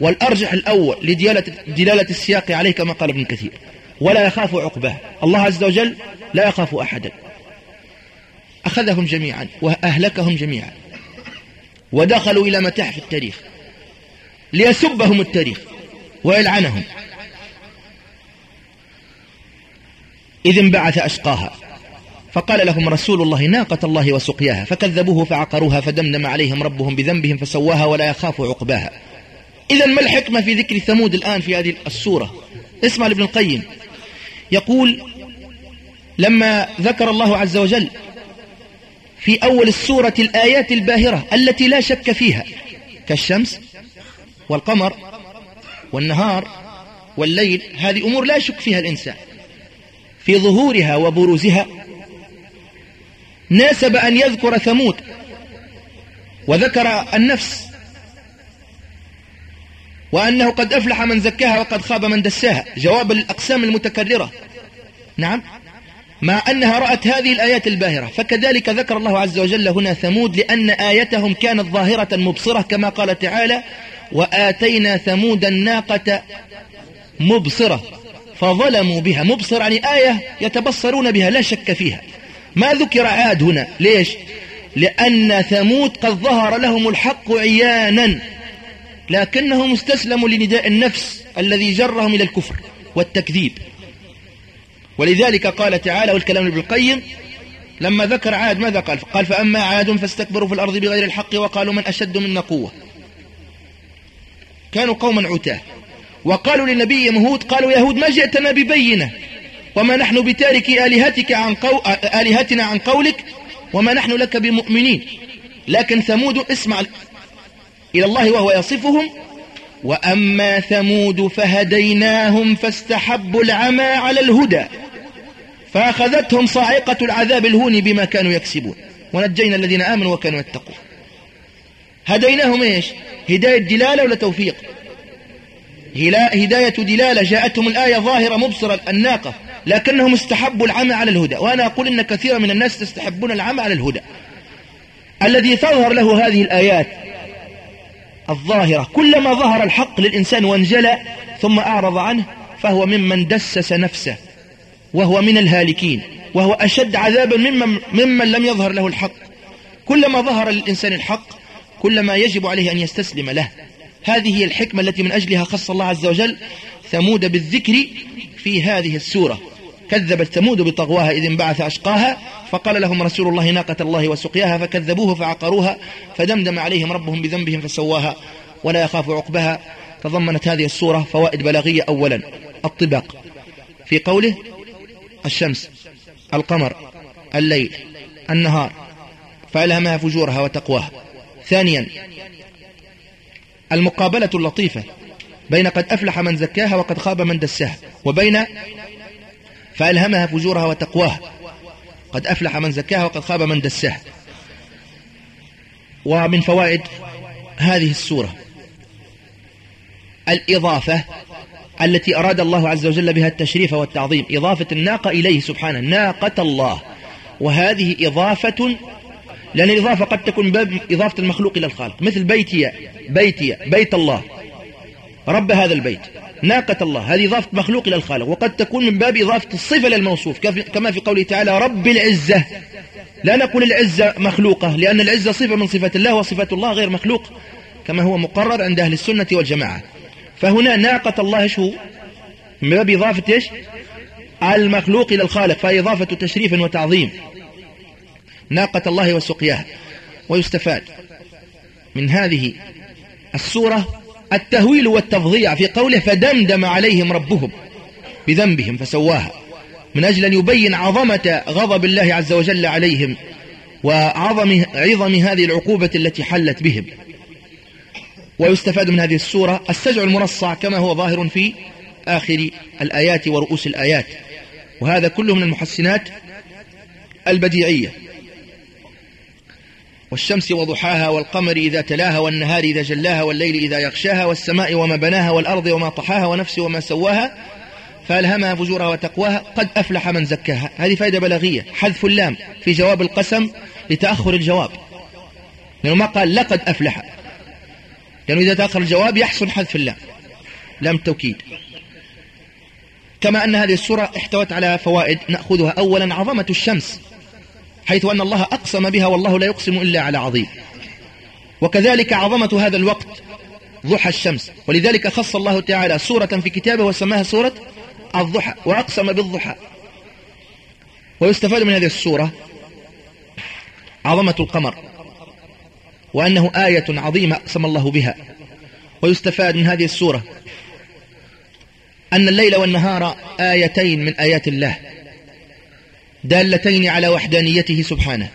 والأرجح الأول لدلالة دلالة السياق عليه كما قال ابن كثير. ولا يخاف عقباه الله عز وجل لا يخاف أحدا. أخذهم جميعا وأهلكهم جميعا ودخلوا إلى متاحف التاريخ ليسبهم التاريخ ويلعنهم. إذ انبعث أشقاها فقال لهم رسول الله ناقة الله وسقياها فكذبوه فعقروها فدمدم عليهم ربهم بذنبهم فسواها ولا يخاف عقباها. إذا ما الحكمة في ذكر ثمود الآن في هذه السورة؟ اسمع لابن القيم. يقول لما ذكر الله عز وجل في أول السورة الآيات الباهرة التي لا شك فيها. كالشمس والقمر والنهار والليل هذه أمور لا يشك فيها الإنسان. في ظهورها وبروزها ناسب أن يذكر ثمود وذكر النفس وأنه قد أفلح من زكاها وقد خاب من دساها. جواب الأقسام المتكررة. نعم. مع أنها رأت هذه الآيات الباهرة. فكذلك ذكر الله عز وجل هنا ثمود لأن آيتهم كانت ظاهرة مبصرة كما قال تعالى وآتينا ثمود الناقة مبصرة فظلموا بها. مبصر يعني آية يتبصرون بها لا شك فيها. ما ذكر عاد هنا ليش؟ لأن ثمود قد ظهر لهم الحق عيانا لكنهم استسلموا لنداء النفس الذي جرهم إلى الكفر والتكذيب. ولذلك قال تعالى والكلام ابن القيم لما ذكر عاد ماذا قال؟ قال فأما عاد فاستكبروا في الأرض بغير الحق وقالوا من أشد منا قوة. كانوا قوما عتاة. وقالوا للنبي هود قالوا يهود ما جئتنا ببينة. وما نحن بتارك آلهتك عن قو... آلهتنا عن قولك وما نحن لك بمؤمنين. لكن ثمود اسمع إلى الله وهو يصفهم وأما ثمود فهديناهم فاستحبوا العمى على الهدى فأخذتهم صاعقة العذاب الهون بما كانوا يكسبون ونجينا الذين آمنوا وكانوا يتقون. هديناهم إيش؟ هداية دلالة ولا توفيق؟ هداية دلالة جاءتهم الآية ظاهرة مبصرة الناقة لكنهم استحبوا العمى على الهدى وأنا أقول إن كثيرا من الناس تستحبون العمى على الهدى. الذي تظهر له هذه الآيات الظاهرة. كلما ظهر الحق للإنسان وانجلى ثم أعرض عنه فهو ممن دسس نفسه وهو من الهالكين وهو أشد عذابا ممن, ممن لم يظهر له الحق. كلما ظهر للإنسان الحق كلما يجب عليه أن يستسلم له. هذه هي الحكمة التي من أجلها خص الله عز وجل ثمود بالذكر في هذه السورة. كذبت ثمود بطغواها إذ انبعث أشقاها فقال لهم رسول الله ناقة الله وسقياها فكذبوه فعقروها فدمدم عليهم ربهم بذنبهم فسواها ولا يخاف عقبها تضمنت هذه السورة فوائد بلاغية أولا. الطباق. في قوله الشمس القمر الليل النهار فألهمها فجورها وتقواها. ثانيا المقابلة اللطيفة بين قد أفلح من زكاها وقد خاب من دساها وبين فألهمها فجورها وتقواها. قد أفلح من زكاها وقد خاب من دساها. ومن فوائد هذه السورة الإضافة التي أراد الله عز وجل بها التشريف والتعظيم إضافة الناقة إليه سبحانه ناقة الله. وهذه إضافة لأن الإضافة قد تكون باب إضافة المخلوق إلى الخالق. مثل بيتي بيتي بيت الله. رب هذا البيت. ناقة الله. هذه إضافة مخلوق إلى الخالق. وقد تكون من باب إضافة الصفة للموصوف كما في قوله تعالى رب العزة. لا نقول العزة مخلوقة لأن العزة صفة من صفات الله وصفة الله غير مخلوق كما هو مقرر عند أهل السنة والجماعة. فهنا ناقة الله شو من باب إضافة إيش؟ المخلوق إلى الخالق فإضافة تشريف وتعظيم. ناقة الله وسقياها. ويستفاد من هذه السورة التهويل والتفظيع في قوله فدمدم عليهم ربهم بذنبهم فسواها من أجل أن يبين عظمة غضب الله عز وجل عليهم وعظم عظم هذه العقوبة التي حلت بهم. ويستفاد من هذه السورة السجع المرصع كما هو ظاهر في آخر الآيات ورؤوس الآيات. وهذا كله من المحسنات البديعية. والشمس وضحاها والقمر إذا تلاها والنهار إذا جلاها والليل إذا يغشاها والسماء وما بناها والأرض وما طحاها ونفس وما سواها فألهمها فجورها وتقواها قد أفلح من زكاها. هذه فائدة بلاغية. حذف اللام في جواب القسم لتأخر الجواب. لأنه ما قال لقد أفلح. لأنه إذا تأخر الجواب يحصل حذف اللام. لام التوكيد. كما أن هذه السورة احتوت على فوائد نأخذها أولا عظمة الشمس. حيث أن الله أقسم بها والله لا يقسم إلا على عظيم. وكذلك عظمة هذا الوقت ضحى الشمس. ولذلك خص الله تعالى سورة في كتابه وسماها سورة الضحى وأقسم بالضحى. ويستفاد من هذه السورة عظمة القمر وأنه آية عظيمة أقسم الله بها. ويستفاد من هذه السورة أن الليل والنهار آيتين من آيات الله. دالتين على وحدانيته سبحانه.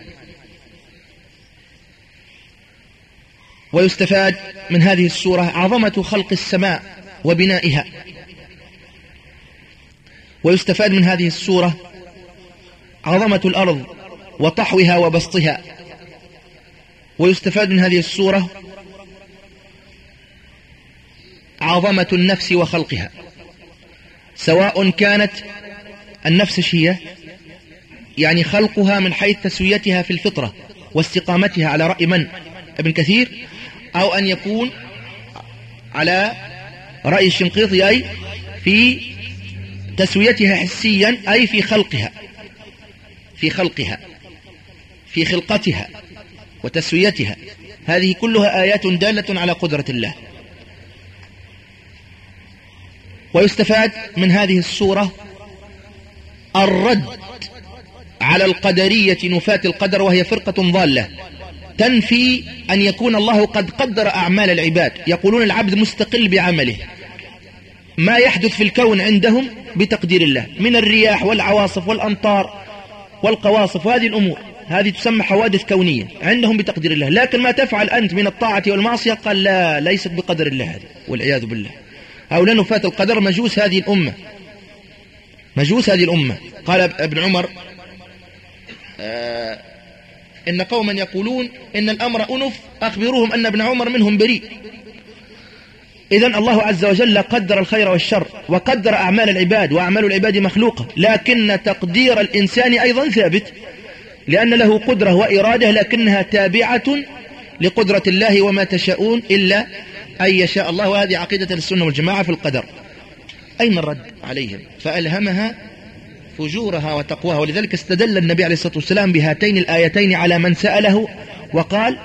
ويستفاد من هذه السورة عظمة خلق السماء وبنائها. ويستفاد من هذه السورة عظمة الأرض وطحوها وبسطها. ويستفاد من هذه السورة عظمة النفس وخلقها. سواء كانت النفس هي يعني خلقها من حيث تسويتها في الفطرة واستقامتها على رأي من؟ ابن كثير؟ أو أن يكون على رأي الشنقيطي أي في تسويتها حسيا أي في خلقها في خلقها في خلقتها وتسويتها. هذه كلها آيات دالة على قدرة الله. ويستفاد من هذه السورة الرد على القدرية نفاة القدر وهي فرقة ضالة. تنفي أن يكون الله قد قدر أعمال العباد. يقولون العبد مستقل بعمله. ما يحدث في الكون عندهم بتقدير الله. من الرياح والعواصف والأمطار والقواصف وهذه الأمور. هذه تسمى حوادث كونية. عندهم بتقدير الله. لكن ما تفعل أنت من الطاعة والمعصية؟ قال لا ليست بقدر الله هذه. والعياذ بالله. هؤلاء نفاة القدر مجوس هذه الأمة. مجوس هذه الأمة. قال ابن عمر إن قوما يقولون إن الأمر أنف أخبروهم أن ابن عمر منهم بريء. إذا الله عز وجل قدر الخير والشر وقدر أعمال العباد وأعمال العباد مخلوقة. لكن تقدير الإنسان أيضا ثابت لأن له قدرة وإرادة لكنها تابعة لقدرة الله وما تشاءون إلا أن يشاء الله. وهذه عقيدة السنة والجماعة في القدر. أين الرد عليهم؟ فألهمها فجورها وتقواها. ولذلك استدل النبي عليه الصلاة والسلام بهاتين الآيتين على من سأله وقال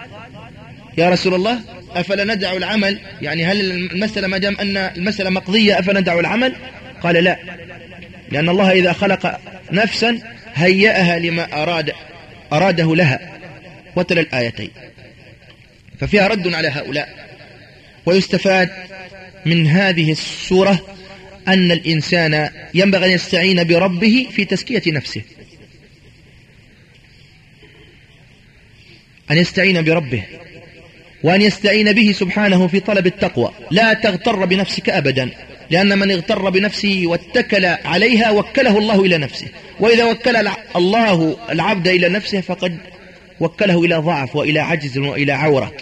يا رسول الله أفلا ندع العمل؟ يعني هل المسألة ما دام أن المسألة مقضية أفلا ندع العمل؟ قال لا. لأن الله إذا خلق نفسا هيأها لما أراد أراده لها. وتلا الآيتين. ففيها رد على هؤلاء. ويستفاد من هذه السورة أن الإنسان ينبغي أن يستعين بربه في تزكية نفسه. أن يستعين بربه. وأن يستعين به سبحانه في طلب التقوى. لا تغتر بنفسك أبدا. لأن من اغتر بنفسه واتكل عليها وكله الله إلى نفسه. وإذا وكل الله العبد إلى نفسه فقد وكله إلى ضعف وإلى عجز وإلى عورة.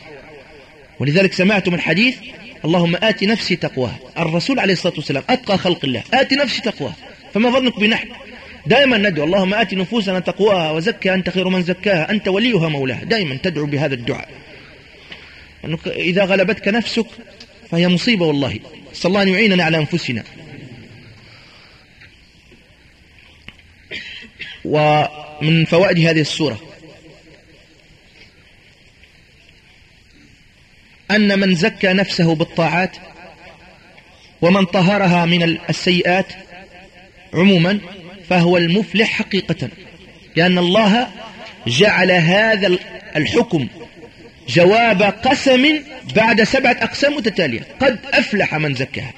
ولذلك سمعتم الحديث اللهم آت نفسي تقواه الرسول عليه الصلاة والسلام أتقى خلق الله. آت نفسي تقواه فما ظنك بنحن؟ دائما ندعو اللهم آت نفوسنا تقواها وزكها أنت خير من زكاها. أنت وليها مولاها. دائما تدعو بهذا الدعاء. أنك إذا غلبتك نفسك فهي مصيبة والله. صلى الله أن يعيننا على أنفسنا. ومن فوائد هذه السورة أن من زكى نفسه بالطاعات ومن طهرها من السيئات عموما فهو المفلح حقيقة لأن الله جعل هذا الحكم جواب قسم بعد سبعة أقسام متتالية قد أفلح من زكاها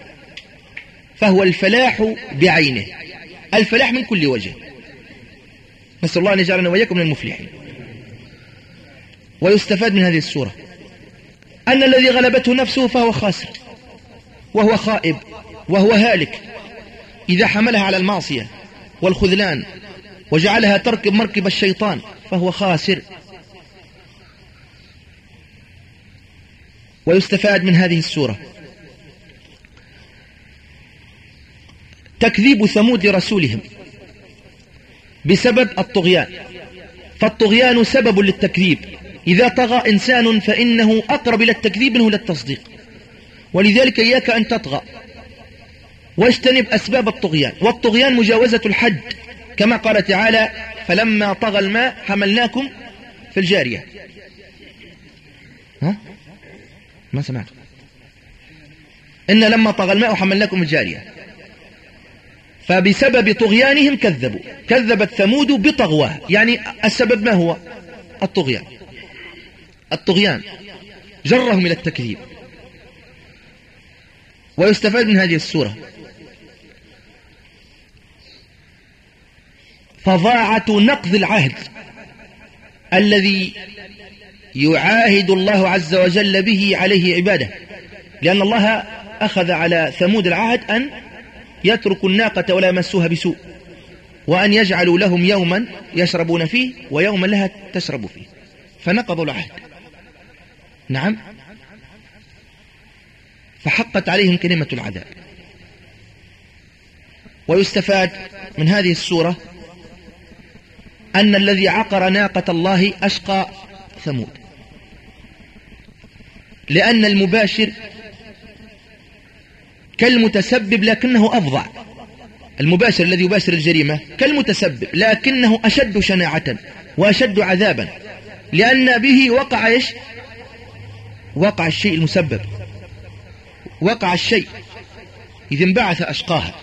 فهو الفلاح بعينه الفلاح من كل وجه. نسأل الله أن يجعلنا وإياكم من المفلحين. ويستفاد من هذه السورة أن الذي غلبته نفسه فهو خاسر وهو خائب وهو هالك. إذا حملها على المعصية والخذلان وجعلها تركب مركب الشيطان فهو خاسر. ويستفاد من هذه السورة. تكذيب ثمود رسولهم بسبب الطغيان. فالطغيان سبب للتكذيب. إذا طغى إنسان فإنه أقرب إلى التكذيب منه للتصديق ولذلك إياك أن تطغى. واجتنب أسباب الطغيان. والطغيان مجاوزة الحد. كما قال تعالى فلما طغى الماء حملناكم في الجارية. ها؟ ما سمعت. إن لما طغى الماء حملناكم الجارية. فبسبب طغيانهم كذبوا. كذبت ثمود بطغواه يعني السبب ما هو؟ الطغيان. الطغيان جرهم إلى التكذيب. ويستفاد من هذه السورة فظاعة نقض العهد الذي يعاهد الله عز وجل به عليه عباده لأن الله أخذ على ثمود العهد أن يتركوا الناقة ولا يمسوها بسوء وأن يجعلوا لهم يوما يشربون فيه ويوما لها تشرب فيه. فنقضوا العهد. نعم. فحقت عليهم كلمة العذاب. ويستفاد من هذه السورة أن الذي عقر ناقة الله أشقى ثمود. لأن المباشر كالمتسبب لكنه أفظع. المباشر الذي يباشر الجريمة كالمتسبب لكنه أشد شناعة وأشد عذابا. لأن به وقع إيش؟ وقع الشيء المسبب. وقع الشيء. إذ انبعث أشقاها.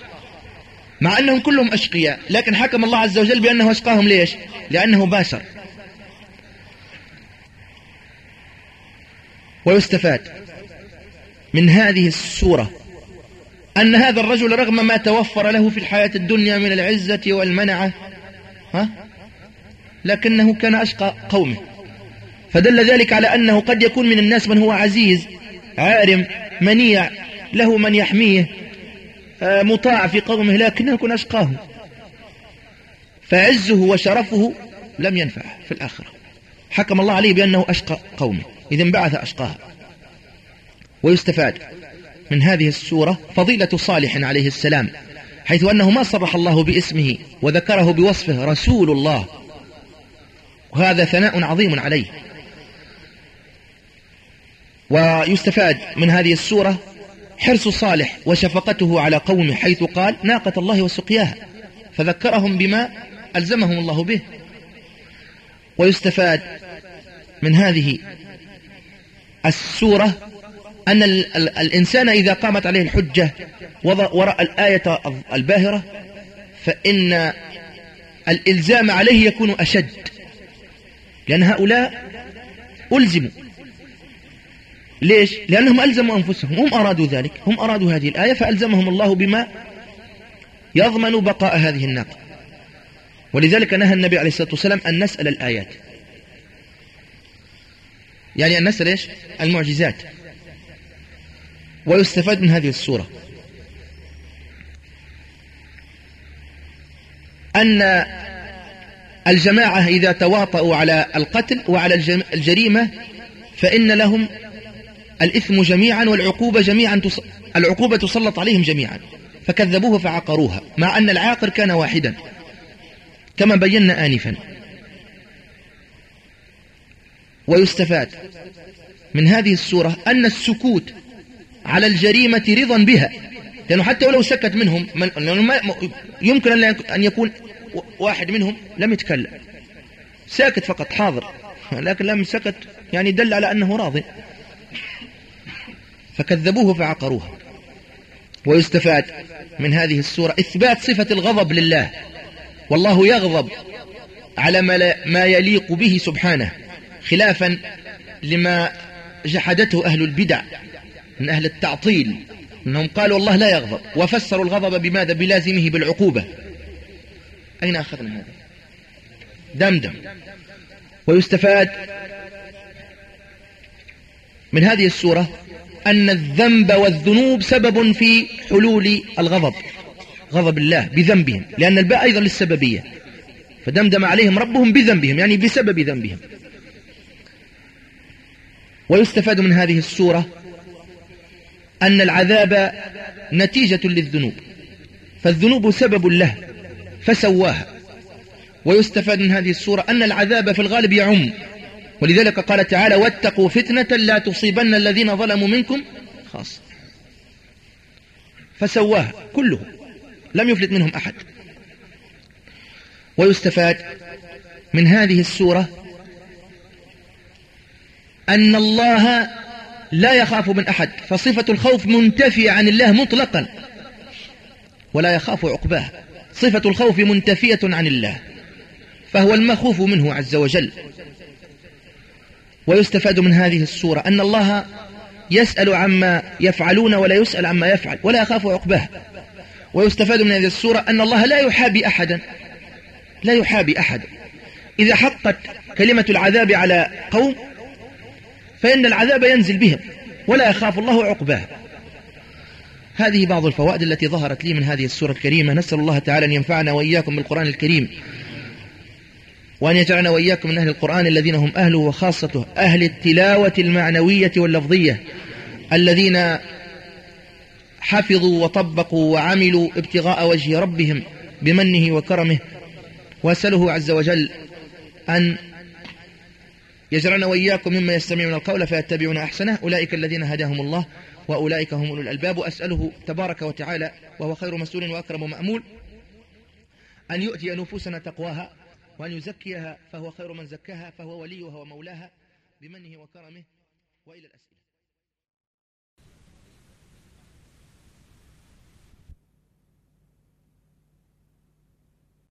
مع أنهم كلهم أشقياء لكن حكم الله عز وجل بأنه أشقاهم ليش؟ لأنه باشر ويستفاد من هذه السورة أن هذا الرجل رغم ما توفر له في الحياة الدنيا من العزة والمنعة ها؟ لكنه كان أشقى قومه. فدل ذلك على أنه قد يكون من الناس من هو عزيز عارم منيع له من يحميه آه، مطاع في قومه لكنه يكون أشقاه. فعزه وشرفه لم ينفع في الآخرة. حكم الله عليه بأنه أشقى قومه إذا انبعث أشقاها ويستفاد من هذه السورة فضيلة صالح عليه السلام حيث أنه ما صرح الله باسمه وذكره بوصفه رسول الله. وهذا ثناء عظيم عليه. ويستفاد من هذه السورة حرص صالح وشفقته على قومه حيث قال ناقة الله وسقياها. فذكرهم بما ألزمهم الله به. ويستفاد من هذه السورة أن الإنسان إذا قامت عليه الحجة ورأى الآية الباهرة فإن الإلزام عليه يكون أشد. لأن هؤلاء ألزموا. ليش؟ لأنهم ألزموا أنفسهم هم أرادوا ذلك هم أرادوا هذه الآية فألزمهم الله بما يضمن بقاء هذه الناقة ولذلك نهى النبي عليه الصلاة والسلام أن نسأل الآيات يعني أن نسأل إيش؟ المعجزات ويستفاد من هذه الصورة أن الجماعة إذا تواطؤوا على القتل وعلى الجريمة فإن لهم الإثم جميعا والعقوبة جميعا العقوبة تسلط عليهم جميعا فكذبوه فعقروها مع أن العاقر كان واحدا. كما بينا آنفا. ويستفاد من هذه السورة أن السكوت على الجريمة رضا بها لأنه حتى ولو سكت منهم من يمكن أن يكون واحد منهم لم يتكلم. ساكت فقط حاضر لكن لم سكت يعني دل على أنه راضي. فكذبوه فعقروها ويستفاد من هذه السورة إثبات صفة الغضب لله. والله يغضب على ما يليق به سبحانه خلافا لما جحدته أهل البدع من أهل التعطيل أنهم قالوا الله لا يغضب وفسروا الغضب بماذا؟ بلازمه بالعقوبة. أين أخذنا هذا؟ دمدم ويستفاد من هذه السورة أن الذنب والذنوب سبب في حلول الغضب. غضب الله بذنبهم لأن الباء أيضا للسببية. فدمدم عليهم ربهم بذنبهم يعني بسبب ذنبهم. ويستفاد من هذه السورة أن العذاب نتيجة للذنوب. فالذنوب سبب له فسواها. ويستفاد من هذه السورة أن العذاب في الغالب يعم. ولذلك قال تعالى واتقوا فتنة لا تصيبن الذين ظلموا منكم. خاص. فسواها كله لم يفلت منهم أحد. ويستفاد من هذه السورة أن الله لا يخاف من أحد فصفة الخوف منتفية عن الله مطلقا ولا يخاف عقباه صفة الخوف منتفية عن الله فهو المخوف منه عز وجل. ويستفاد من هذه السورة أن الله يسأل عما يفعلون ولا يسأل عما يفعل ولا يخاف عقباه. ويستفاد من هذه السورة أن الله لا يحابي أحدا لا يحابي أحد إذا حقت كلمة العذاب على قوم فإن العذاب ينزل بهم ولا يخاف الله عقباه. هذه بعض الفوائد التي ظهرت لي من هذه السورة الكريمة. نسأل الله تعالى أن ينفعنا وإياكم بالقرآن الكريم. وأن يجعلنا وإياكم من أهل القرآن الذين هم أهله وخاصته أهل التلاوة المعنوية واللفظية الذين حفظوا وطبقوا وعملوا ابتغاء وجه ربهم بمنه وكرمه. وأسأله عز وجل أن يجعلنا وإياكم مما يستمعون القول فيتبعون أحسنه. أولئك الذين هداهم الله وأولئك هم أولو الألباب. وأسأله تبارك وتعالى وهو خير مسؤول وأكرم مأمول أن يؤتي نفوسنا تقواها. وأن يزكيها فهو خير من زكاها فهو وليها ومولاها بمنه وكرمه وإلى الأسئلة